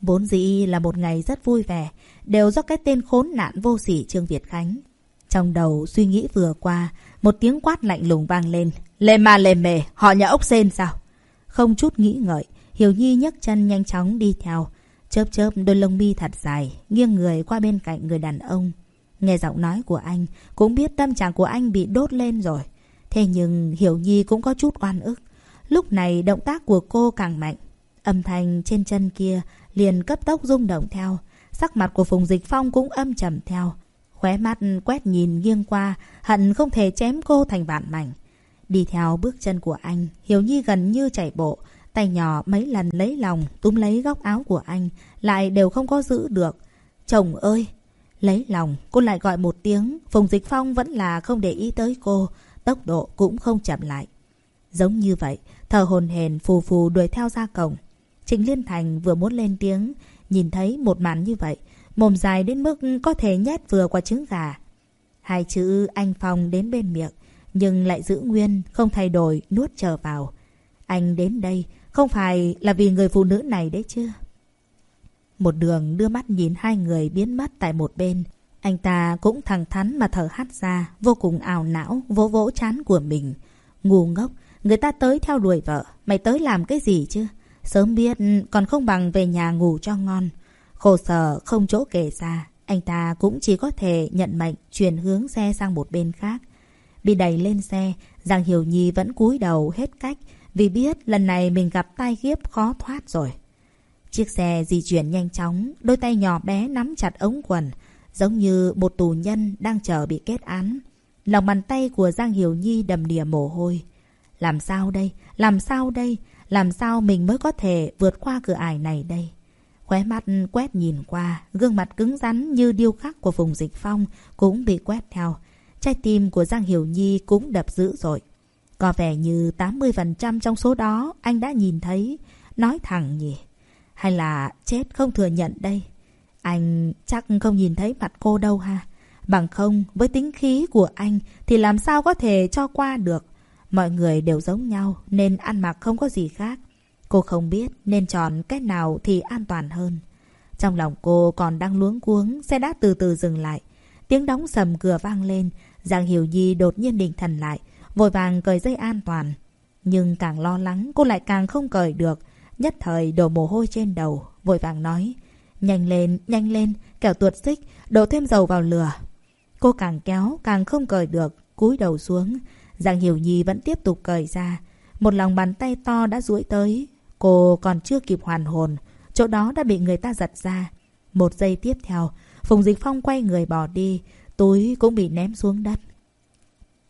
Vốn dĩ là một ngày rất vui vẻ, đều do cái tên khốn nạn vô sỉ Trương Việt Khánh. Trong đầu suy nghĩ vừa qua, một tiếng quát lạnh lùng vang lên. Lê ma lê mề, họ nhà ốc sen sao? Không chút nghĩ ngợi, Hiểu Nhi nhấc chân nhanh chóng đi theo. Chớp chớp đôi lông mi thật dài, nghiêng người qua bên cạnh người đàn ông. Nghe giọng nói của anh, cũng biết tâm trạng của anh bị đốt lên rồi. Thế nhưng Hiểu Nhi cũng có chút oan ức. Lúc này động tác của cô càng mạnh. Âm thanh trên chân kia liền cấp tốc rung động theo. Sắc mặt của Phùng Dịch Phong cũng âm trầm theo. Khóe mắt quét nhìn nghiêng qua, hận không thể chém cô thành vạn mảnh. Đi theo bước chân của anh, Hiểu Nhi gần như chạy bộ. Tay nhỏ mấy lần lấy lòng, túm lấy góc áo của anh, lại đều không có giữ được. Chồng ơi! Lấy lòng, cô lại gọi một tiếng, Phùng Dịch Phong vẫn là không để ý tới cô, tốc độ cũng không chậm lại. Giống như vậy, thờ hồn hền phù phù đuổi theo ra cổng. Trình Liên Thành vừa muốn lên tiếng, nhìn thấy một màn như vậy, mồm dài đến mức có thể nhét vừa qua trứng gà. Hai chữ anh Phong đến bên miệng, nhưng lại giữ nguyên, không thay đổi, nuốt trở vào. Anh đến đây, không phải là vì người phụ nữ này đấy chứ. Một đường đưa mắt nhìn hai người biến mất tại một bên. Anh ta cũng thẳng thắn mà thở hắt ra, vô cùng ảo não, vỗ vỗ chán của mình. Ngu ngốc, người ta tới theo đuổi vợ, mày tới làm cái gì chứ? Sớm biết còn không bằng về nhà ngủ cho ngon. Khổ sở không chỗ kể ra, anh ta cũng chỉ có thể nhận mệnh chuyển hướng xe sang một bên khác. Bị đẩy lên xe, Giang Hiểu Nhi vẫn cúi đầu hết cách vì biết lần này mình gặp tai kiếp khó thoát rồi. Chiếc xe di chuyển nhanh chóng, đôi tay nhỏ bé nắm chặt ống quần, giống như một tù nhân đang chờ bị kết án. Lòng bàn tay của Giang Hiểu Nhi đầm đìa mồ hôi. Làm sao đây? Làm sao đây? Làm sao mình mới có thể vượt qua cửa ải này đây? Khóe mắt quét nhìn qua, gương mặt cứng rắn như điêu khắc của vùng Dịch Phong cũng bị quét theo. Trái tim của Giang Hiểu Nhi cũng đập dữ rồi. Có vẻ như 80% trong số đó anh đã nhìn thấy. Nói thẳng nhỉ? Hay là chết không thừa nhận đây? Anh chắc không nhìn thấy mặt cô đâu ha. Bằng không, với tính khí của anh thì làm sao có thể cho qua được. Mọi người đều giống nhau nên ăn mặc không có gì khác. Cô không biết nên chọn cách nào thì an toàn hơn. Trong lòng cô còn đang luống cuống, xe đã từ từ dừng lại. Tiếng đóng sầm cửa vang lên, Giang Hiểu Nhi đột nhiên định thần lại, vội vàng cởi dây an toàn. Nhưng càng lo lắng, cô lại càng không cởi được. Nhất thời đổ mồ hôi trên đầu, vội vàng nói. Nhanh lên, nhanh lên, kẻo tuột xích, đổ thêm dầu vào lửa. Cô càng kéo, càng không cởi được, cúi đầu xuống. Giang Hiểu Nhi vẫn tiếp tục cởi ra. Một lòng bàn tay to đã duỗi tới. Cô còn chưa kịp hoàn hồn. Chỗ đó đã bị người ta giật ra. Một giây tiếp theo, Phùng Dịch Phong quay người bỏ đi. Túi cũng bị ném xuống đất.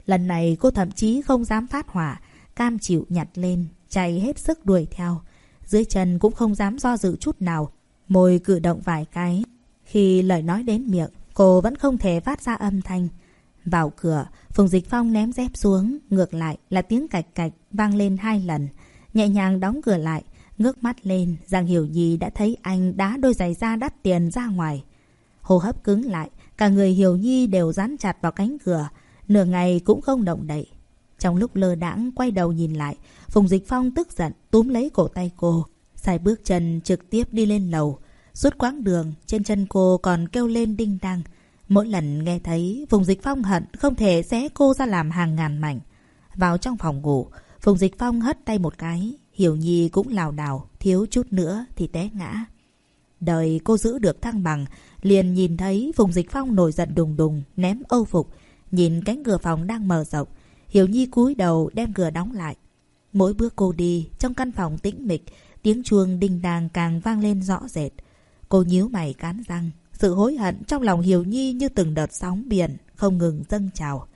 Lần này cô thậm chí không dám phát hỏa. Cam chịu nhặt lên, chạy hết sức đuổi theo. Dưới chân cũng không dám do dự chút nào. Môi cử động vài cái. Khi lời nói đến miệng, cô vẫn không thể phát ra âm thanh. Vào cửa, Phùng Dịch Phong ném dép xuống, ngược lại là tiếng cạch cạch vang lên hai lần. Nhẹ nhàng đóng cửa lại, ngước mắt lên, Giang Hiểu Nhi đã thấy anh đá đôi giày da đắt tiền ra ngoài. Hô hấp cứng lại, cả người Hiểu Nhi đều dán chặt vào cánh cửa, nửa ngày cũng không động đậy. Trong lúc lơ đãng quay đầu nhìn lại, Phùng Dịch Phong tức giận túm lấy cổ tay cô, xài bước chân trực tiếp đi lên lầu. Suốt quãng đường, trên chân cô còn kêu lên đinh đăng. Mỗi lần nghe thấy, Phùng Dịch Phong hận không thể xé cô ra làm hàng ngàn mảnh. Vào trong phòng ngủ, Phùng Dịch Phong hất tay một cái, Hiểu Nhi cũng lảo đảo, thiếu chút nữa thì té ngã. Đời cô giữ được thăng bằng, liền nhìn thấy Phùng Dịch Phong nổi giận đùng đùng, ném âu phục, nhìn cánh cửa phòng đang mở rộng. Hiểu Nhi cúi đầu đem cửa đóng lại. Mỗi bước cô đi, trong căn phòng tĩnh mịch, tiếng chuông đinh đàng càng vang lên rõ rệt. Cô nhíu mày cán răng, sự hối hận trong lòng Hiểu Nhi như từng đợt sóng biển, không ngừng dâng trào.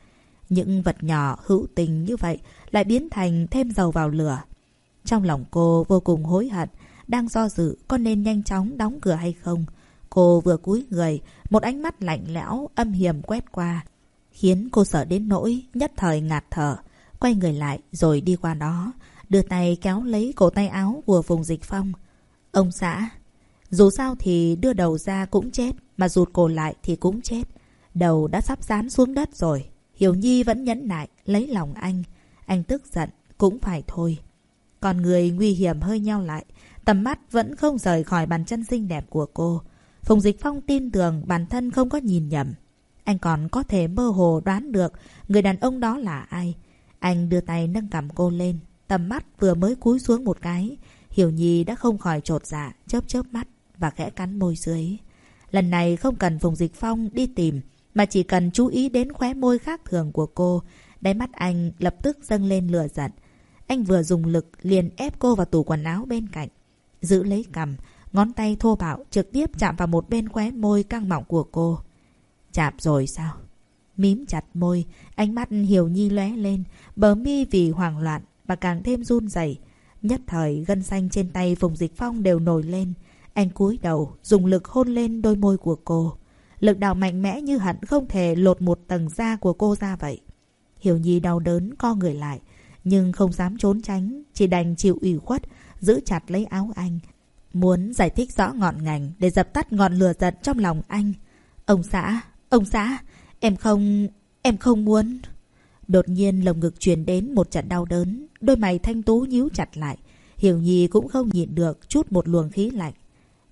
Những vật nhỏ hữu tình như vậy lại biến thành thêm dầu vào lửa. Trong lòng cô vô cùng hối hận, đang do dự có nên nhanh chóng đóng cửa hay không. Cô vừa cúi người, một ánh mắt lạnh lẽo, âm hiểm quét qua, khiến cô sợ đến nỗi nhất thời ngạt thở. Quay người lại rồi đi qua đó, đưa tay kéo lấy cổ tay áo của vùng dịch phong. Ông xã, dù sao thì đưa đầu ra cũng chết, mà rụt cổ lại thì cũng chết. Đầu đã sắp dán xuống đất rồi. Hiểu Nhi vẫn nhẫn nại, lấy lòng anh. Anh tức giận, cũng phải thôi. Còn người nguy hiểm hơi nhau lại, tầm mắt vẫn không rời khỏi bàn chân xinh đẹp của cô. Phùng Dịch Phong tin tưởng bản thân không có nhìn nhầm. Anh còn có thể mơ hồ đoán được người đàn ông đó là ai. Anh đưa tay nâng cầm cô lên, tầm mắt vừa mới cúi xuống một cái. Hiểu Nhi đã không khỏi trột dạ, chớp chớp mắt và khẽ cắn môi dưới. Lần này không cần Phùng Dịch Phong đi tìm, mà chỉ cần chú ý đến khóe môi khác thường của cô. Đáy mắt anh lập tức dâng lên lửa giận. Anh vừa dùng lực liền ép cô vào tủ quần áo bên cạnh. giữ lấy cầm ngón tay thô bạo trực tiếp chạm vào một bên khóe môi căng mọng của cô. Chạm rồi sao? Mím chặt môi, ánh mắt Hiểu Nhi lóe lên, bờ mi vì hoảng loạn và càng thêm run rẩy. Nhất thời gân xanh trên tay Phùng Dịch Phong đều nổi lên. Anh cúi đầu, dùng lực hôn lên đôi môi của cô. Lực đạo mạnh mẽ như hẳn không thể lột một tầng da của cô ra vậy. Hiểu Nhi đau đớn co người lại, nhưng không dám trốn tránh, chỉ đành chịu ủy khuất, giữ chặt lấy áo anh. Muốn giải thích rõ ngọn ngành để dập tắt ngọn lửa giận trong lòng anh. Ông xã, ông xã, em không, em không muốn... Đột nhiên lồng ngực truyền đến một trận đau đớn, đôi mày thanh tú nhíu chặt lại. Hiểu Nhi cũng không nhịn được chút một luồng khí lạnh.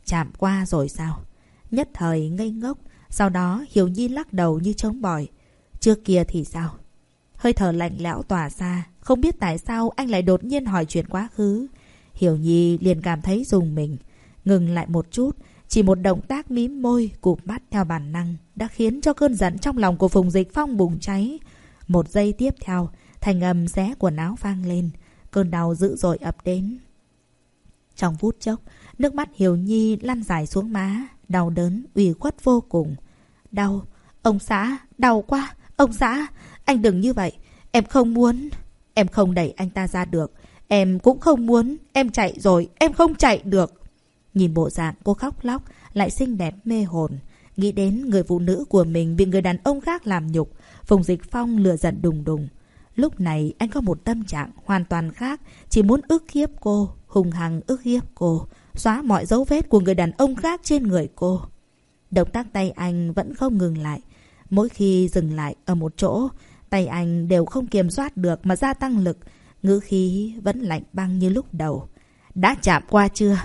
Chạm qua rồi sao? Nhất thời ngây ngốc, sau đó Hiểu Nhi lắc đầu như trống bòi. Trước kia thì sao? Hơi thở lạnh lẽo tỏa ra, không biết tại sao anh lại đột nhiên hỏi chuyện quá khứ. Hiểu Nhi liền cảm thấy dùng mình. Ngừng lại một chút, chỉ một động tác mím môi, cụp mắt theo bản năng đã khiến cho cơn giận trong lòng của Phùng Dịch Phong bùng cháy. Một giây tiếp theo, thành âm xé quần áo vang lên. Cơn đau dữ dội ập đến. Trong phút chốc, nước mắt Hiểu Nhi lăn dài xuống má, đau đớn, ủy khuất vô cùng. Đau, ông xã, đau quá, ông xã, anh đừng như vậy, em không muốn. Em không đẩy anh ta ra được, em cũng không muốn, em chạy rồi, em không chạy được. Nhìn bộ dạng cô khóc lóc, lại xinh đẹp mê hồn. Nghĩ đến người phụ nữ của mình bị người đàn ông khác làm nhục, Phùng Dịch Phong lừa giận đùng đùng. Lúc này anh có một tâm trạng hoàn toàn khác, chỉ muốn ức hiếp cô, hùng hằng ức hiếp cô, xóa mọi dấu vết của người đàn ông khác trên người cô. Động tác tay anh vẫn không ngừng lại. Mỗi khi dừng lại ở một chỗ, tay anh đều không kiểm soát được mà gia tăng lực, ngữ khí vẫn lạnh băng như lúc đầu. Đã chạm qua chưa?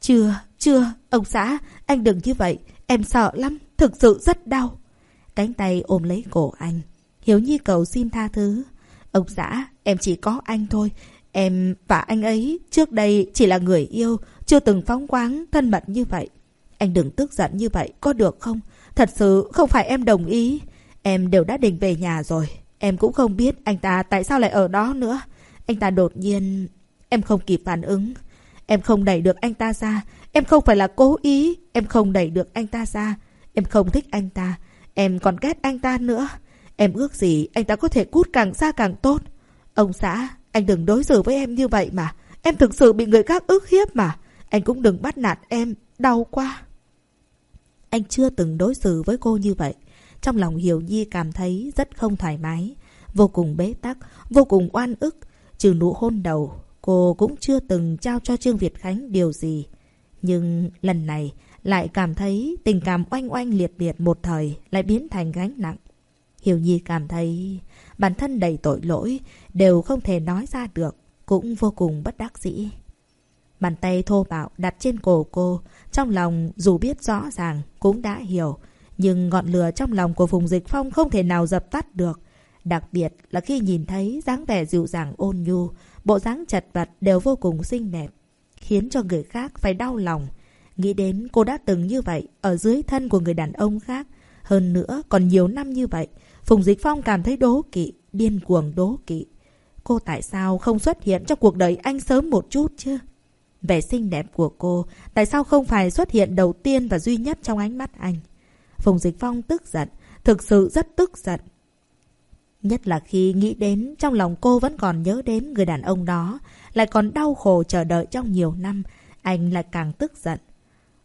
Chưa, chưa, ông xã, anh đừng như vậy, em sợ lắm, thực sự rất đau. Cánh tay ôm lấy cổ anh. Hiếu Nhi cầu xin tha thứ. Ông xã, em chỉ có anh thôi. Em và anh ấy trước đây chỉ là người yêu, chưa từng phóng quáng, thân mật như vậy. Anh đừng tức giận như vậy, có được không? Thật sự không phải em đồng ý. Em đều đã định về nhà rồi. Em cũng không biết anh ta tại sao lại ở đó nữa. Anh ta đột nhiên... Em không kịp phản ứng. Em không đẩy được anh ta ra. Em không phải là cố ý. Em không đẩy được anh ta ra. Em không thích anh ta. Em còn ghét anh ta nữa. Em ước gì anh ta có thể cút càng xa càng tốt. Ông xã, anh đừng đối xử với em như vậy mà. Em thực sự bị người khác ức hiếp mà. Anh cũng đừng bắt nạt em. Đau quá. Anh chưa từng đối xử với cô như vậy. Trong lòng Hiểu Nhi cảm thấy rất không thoải mái. Vô cùng bế tắc, vô cùng oan ức. Trừ nụ hôn đầu, cô cũng chưa từng trao cho Trương Việt Khánh điều gì. Nhưng lần này lại cảm thấy tình cảm oanh oanh liệt liệt một thời lại biến thành gánh nặng. Hiểu Nhi cảm thấy bản thân đầy tội lỗi, đều không thể nói ra được, cũng vô cùng bất đắc dĩ. Bàn tay thô bạo đặt trên cổ cô, trong lòng dù biết rõ ràng cũng đã hiểu, nhưng ngọn lửa trong lòng của Phùng Dịch Phong không thể nào dập tắt được. Đặc biệt là khi nhìn thấy dáng vẻ dịu dàng ôn nhu, bộ dáng chật vật đều vô cùng xinh đẹp, khiến cho người khác phải đau lòng. Nghĩ đến cô đã từng như vậy ở dưới thân của người đàn ông khác. Hơn nữa còn nhiều năm như vậy, Phùng Dịch Phong cảm thấy đố kỵ, điên cuồng đố kỵ. Cô tại sao không xuất hiện trong cuộc đời anh sớm một chút chứ? Vẻ xinh đẹp của cô, tại sao không phải xuất hiện đầu tiên và duy nhất trong ánh mắt anh? Phùng Dịch Phong tức giận, thực sự rất tức giận. Nhất là khi nghĩ đến trong lòng cô vẫn còn nhớ đến người đàn ông đó, lại còn đau khổ chờ đợi trong nhiều năm, anh lại càng tức giận.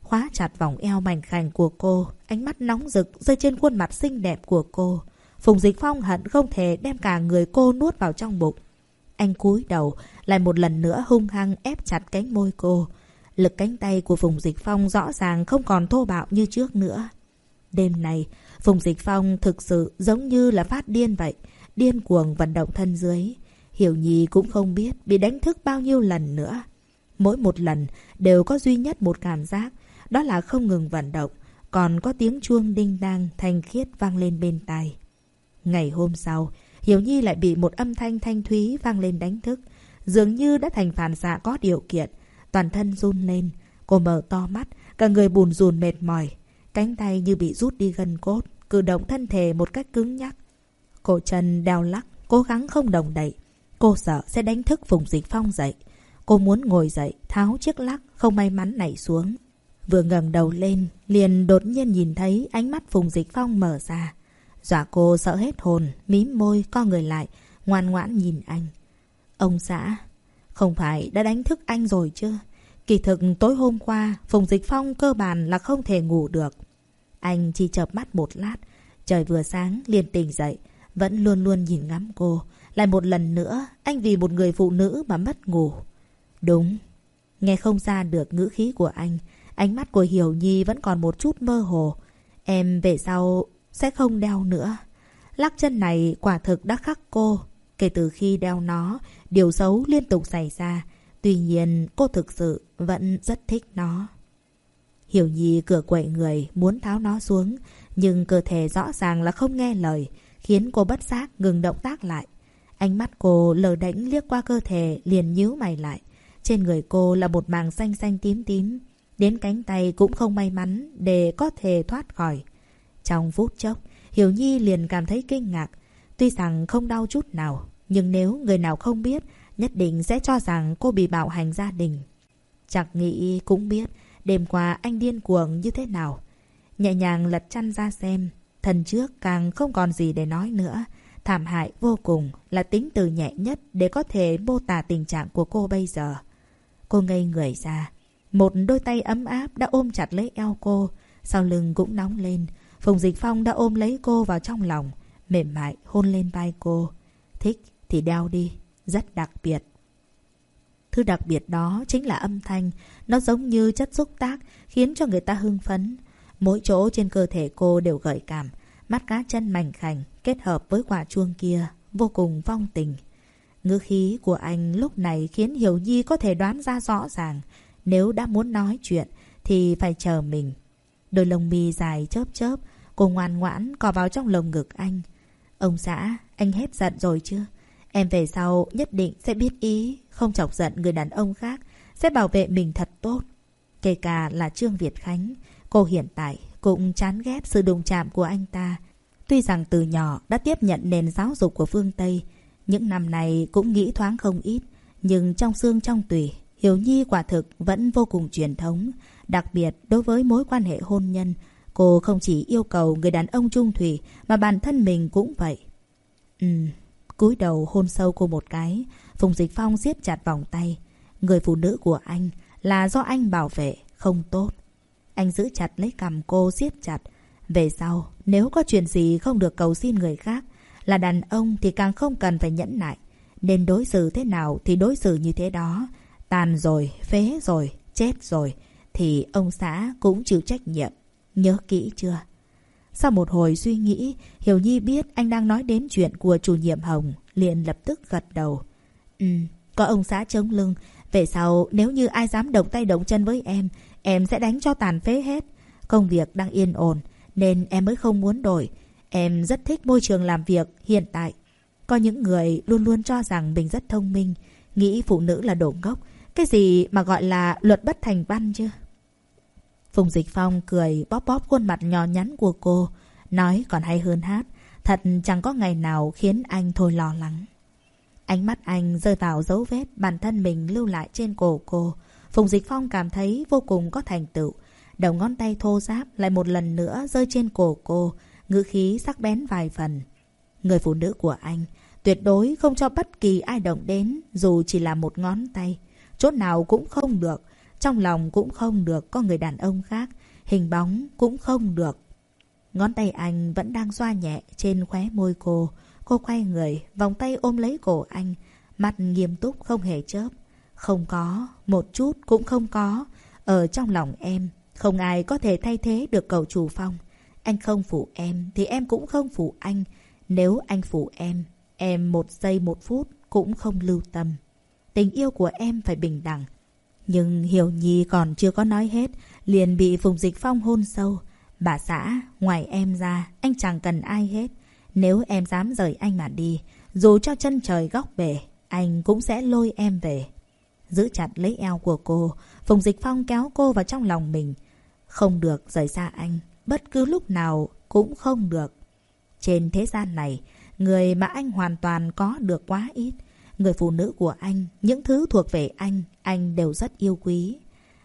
Khóa chặt vòng eo mảnh khảnh của cô, ánh mắt nóng rực rơi trên khuôn mặt xinh đẹp của cô. Phùng Dịch Phong hận không thể đem cả người cô nuốt vào trong bụng. Anh cúi đầu, lại một lần nữa hung hăng ép chặt cánh môi cô. Lực cánh tay của Phùng Dịch Phong rõ ràng không còn thô bạo như trước nữa. Đêm này, Phùng Dịch Phong thực sự giống như là phát điên vậy, điên cuồng vận động thân dưới. Hiểu Nhi cũng không biết bị đánh thức bao nhiêu lần nữa. Mỗi một lần đều có duy nhất một cảm giác, đó là không ngừng vận động, còn có tiếng chuông đinh đang thanh khiết vang lên bên tai. Ngày hôm sau, Hiểu Nhi lại bị một âm thanh thanh thúy vang lên đánh thức. Dường như đã thành phản xạ có điều kiện. Toàn thân run lên. Cô mở to mắt, cả người bùn rùn mệt mỏi. Cánh tay như bị rút đi gần cốt, cử động thân thể một cách cứng nhắc. Cổ chân đeo lắc, cố gắng không đồng đậy. Cô sợ sẽ đánh thức Phùng Dịch Phong dậy. Cô muốn ngồi dậy, tháo chiếc lắc, không may mắn nảy xuống. Vừa ngẩng đầu lên, liền đột nhiên nhìn thấy ánh mắt Phùng Dịch Phong mở ra. Dọa cô sợ hết hồn, mím môi, co người lại, ngoan ngoãn nhìn anh. Ông xã, không phải đã đánh thức anh rồi chưa? Kỳ thực tối hôm qua, Phùng Dịch Phong cơ bản là không thể ngủ được. Anh chỉ chợp mắt một lát, trời vừa sáng liền tỉnh dậy, vẫn luôn luôn nhìn ngắm cô. Lại một lần nữa, anh vì một người phụ nữ mà mất ngủ. Đúng, nghe không ra được ngữ khí của anh, ánh mắt của Hiểu Nhi vẫn còn một chút mơ hồ. Em về sau sẽ không đeo nữa. Lắc chân này quả thực đã khắc cô. Kể từ khi đeo nó, điều xấu liên tục xảy ra. Tuy nhiên, cô thực sự vẫn rất thích nó. Hiểu Nhi cửa quậy người, muốn tháo nó xuống, nhưng cơ thể rõ ràng là không nghe lời, khiến cô bất giác ngừng động tác lại. Ánh mắt cô lờ đánh liếc qua cơ thể, liền nhíu mày lại. Trên người cô là một màng xanh xanh tím tím, đến cánh tay cũng không may mắn để có thể thoát khỏi. Trong phút chốc, Hiểu Nhi liền cảm thấy kinh ngạc. Tuy rằng không đau chút nào, nhưng nếu người nào không biết, nhất định sẽ cho rằng cô bị bạo hành gia đình. Chẳng nghĩ cũng biết đêm qua anh điên cuồng như thế nào. Nhẹ nhàng lật chăn ra xem, thần trước càng không còn gì để nói nữa. Thảm hại vô cùng là tính từ nhẹ nhất để có thể mô tả tình trạng của cô bây giờ. Cô ngây người ra. Một đôi tay ấm áp đã ôm chặt lấy eo cô. Sau lưng cũng nóng lên. Phùng Dịch Phong đã ôm lấy cô vào trong lòng. Mềm mại hôn lên vai cô. Thích thì đeo đi. Rất đặc biệt. Thứ đặc biệt đó chính là âm thanh. Nó giống như chất xúc tác khiến cho người ta hưng phấn. Mỗi chỗ trên cơ thể cô đều gợi cảm. Mắt cá chân mảnh khảnh kết hợp với quả chuông kia. Vô cùng phong tình. Ngữ khí của anh lúc này khiến Hiểu Nhi có thể đoán ra rõ ràng. Nếu đã muốn nói chuyện thì phải chờ mình. Đôi lông mi dài chớp chớp, cô ngoan ngoãn cò vào trong lồng ngực anh. Ông xã, anh hết giận rồi chưa? Em về sau nhất định sẽ biết ý, không chọc giận người đàn ông khác, sẽ bảo vệ mình thật tốt. Kể cả là Trương Việt Khánh, cô hiện tại cũng chán ghét sự đụng chạm của anh ta. Tuy rằng từ nhỏ đã tiếp nhận nền giáo dục của phương Tây, những năm này cũng nghĩ thoáng không ít, nhưng trong xương trong tùy, Hiểu Nhi quả thực vẫn vô cùng truyền thống. Đặc biệt đối với mối quan hệ hôn nhân, cô không chỉ yêu cầu người đàn ông trung thủy mà bản thân mình cũng vậy. Ừ, cúi đầu hôn sâu cô một cái, Phùng Dịch Phong siết chặt vòng tay. Người phụ nữ của anh là do anh bảo vệ, không tốt. Anh giữ chặt lấy cầm cô siết chặt. Về sau, nếu có chuyện gì không được cầu xin người khác, là đàn ông thì càng không cần phải nhẫn nại. Nên đối xử thế nào thì đối xử như thế đó. Tàn rồi, phế rồi, chết rồi. Thì ông xã cũng chịu trách nhiệm. Nhớ kỹ chưa? Sau một hồi suy nghĩ, Hiểu Nhi biết anh đang nói đến chuyện của chủ nhiệm Hồng. liền lập tức gật đầu. Ừ, có ông xã chống lưng. Về sau, nếu như ai dám động tay động chân với em, em sẽ đánh cho tàn phế hết. Công việc đang yên ổn, nên em mới không muốn đổi. Em rất thích môi trường làm việc hiện tại. Có những người luôn luôn cho rằng mình rất thông minh, nghĩ phụ nữ là đồ ngốc. Cái gì mà gọi là luật bất thành văn chứ? Phùng Dịch Phong cười bóp bóp khuôn mặt nhỏ nhắn của cô, nói còn hay hơn hát. Thật chẳng có ngày nào khiến anh thôi lo lắng. Ánh mắt anh rơi vào dấu vết bản thân mình lưu lại trên cổ cô. Phùng Dịch Phong cảm thấy vô cùng có thành tựu. Đầu ngón tay thô ráp lại một lần nữa rơi trên cổ cô, ngữ khí sắc bén vài phần. Người phụ nữ của anh tuyệt đối không cho bất kỳ ai động đến dù chỉ là một ngón tay. Chốt nào cũng không được, trong lòng cũng không được có người đàn ông khác, hình bóng cũng không được. Ngón tay anh vẫn đang xoa nhẹ trên khóe môi cô. Cô quay người, vòng tay ôm lấy cổ anh, mặt nghiêm túc không hề chớp. Không có, một chút cũng không có. Ở trong lòng em, không ai có thể thay thế được cầu chủ phong. Anh không phụ em thì em cũng không phụ anh. Nếu anh phụ em, em một giây một phút cũng không lưu tâm. Tình yêu của em phải bình đẳng. Nhưng Hiểu Nhi còn chưa có nói hết, liền bị Phùng Dịch Phong hôn sâu. Bà xã, ngoài em ra, anh chẳng cần ai hết. Nếu em dám rời anh mà đi, dù cho chân trời góc bể, anh cũng sẽ lôi em về. Giữ chặt lấy eo của cô, Phùng Dịch Phong kéo cô vào trong lòng mình. Không được rời xa anh, bất cứ lúc nào cũng không được. Trên thế gian này, người mà anh hoàn toàn có được quá ít. Người phụ nữ của anh, những thứ thuộc về anh, anh đều rất yêu quý.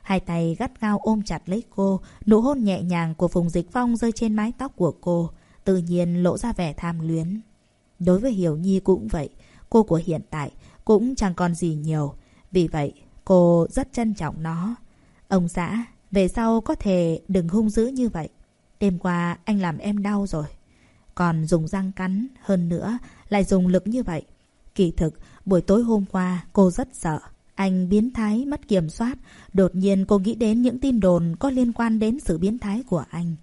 Hai tay gắt gao ôm chặt lấy cô, nụ hôn nhẹ nhàng của Phùng Dịch Phong rơi trên mái tóc của cô, tự nhiên lộ ra vẻ tham luyến. Đối với Hiểu Nhi cũng vậy, cô của hiện tại cũng chẳng còn gì nhiều. Vì vậy, cô rất trân trọng nó. Ông xã, về sau có thể đừng hung dữ như vậy. Đêm qua anh làm em đau rồi. Còn dùng răng cắn, hơn nữa lại dùng lực như vậy. Kỳ thực, buổi tối hôm qua cô rất sợ. Anh biến thái, mất kiểm soát. Đột nhiên cô nghĩ đến những tin đồn có liên quan đến sự biến thái của anh.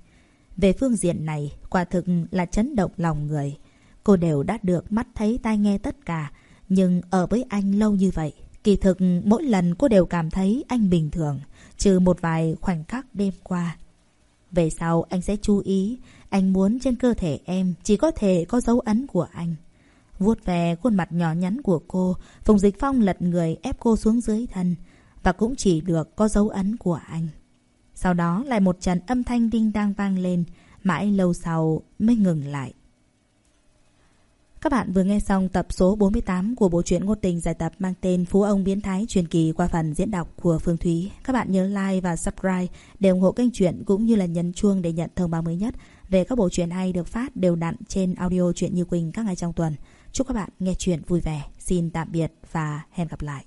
Về phương diện này, quả thực là chấn động lòng người. Cô đều đã được mắt thấy tai nghe tất cả. Nhưng ở với anh lâu như vậy, kỳ thực mỗi lần cô đều cảm thấy anh bình thường, trừ một vài khoảnh khắc đêm qua. Về sau anh sẽ chú ý, anh muốn trên cơ thể em chỉ có thể có dấu ấn của anh. Vuốt về khuôn mặt nhỏ nhắn của cô, Phùng Dịch Phong lật người ép cô xuống dưới thân. Và cũng chỉ được có dấu ấn của anh. Sau đó lại một trận âm thanh đinh đang vang lên, mãi lâu sau mới ngừng lại. Các bạn vừa nghe xong tập số 48 của bộ truyện ngôn tình giải tập mang tên Phú ông biến thái truyền kỳ qua phần diễn đọc của Phương Thúy. Các bạn nhớ like và subscribe để ủng hộ kênh truyện cũng như là nhấn chuông để nhận thông báo mới nhất về các bộ truyện hay được phát đều đặn trên audio truyện Như Quỳnh các ngày trong tuần. Chúc các bạn nghe chuyện vui vẻ. Xin tạm biệt và hẹn gặp lại.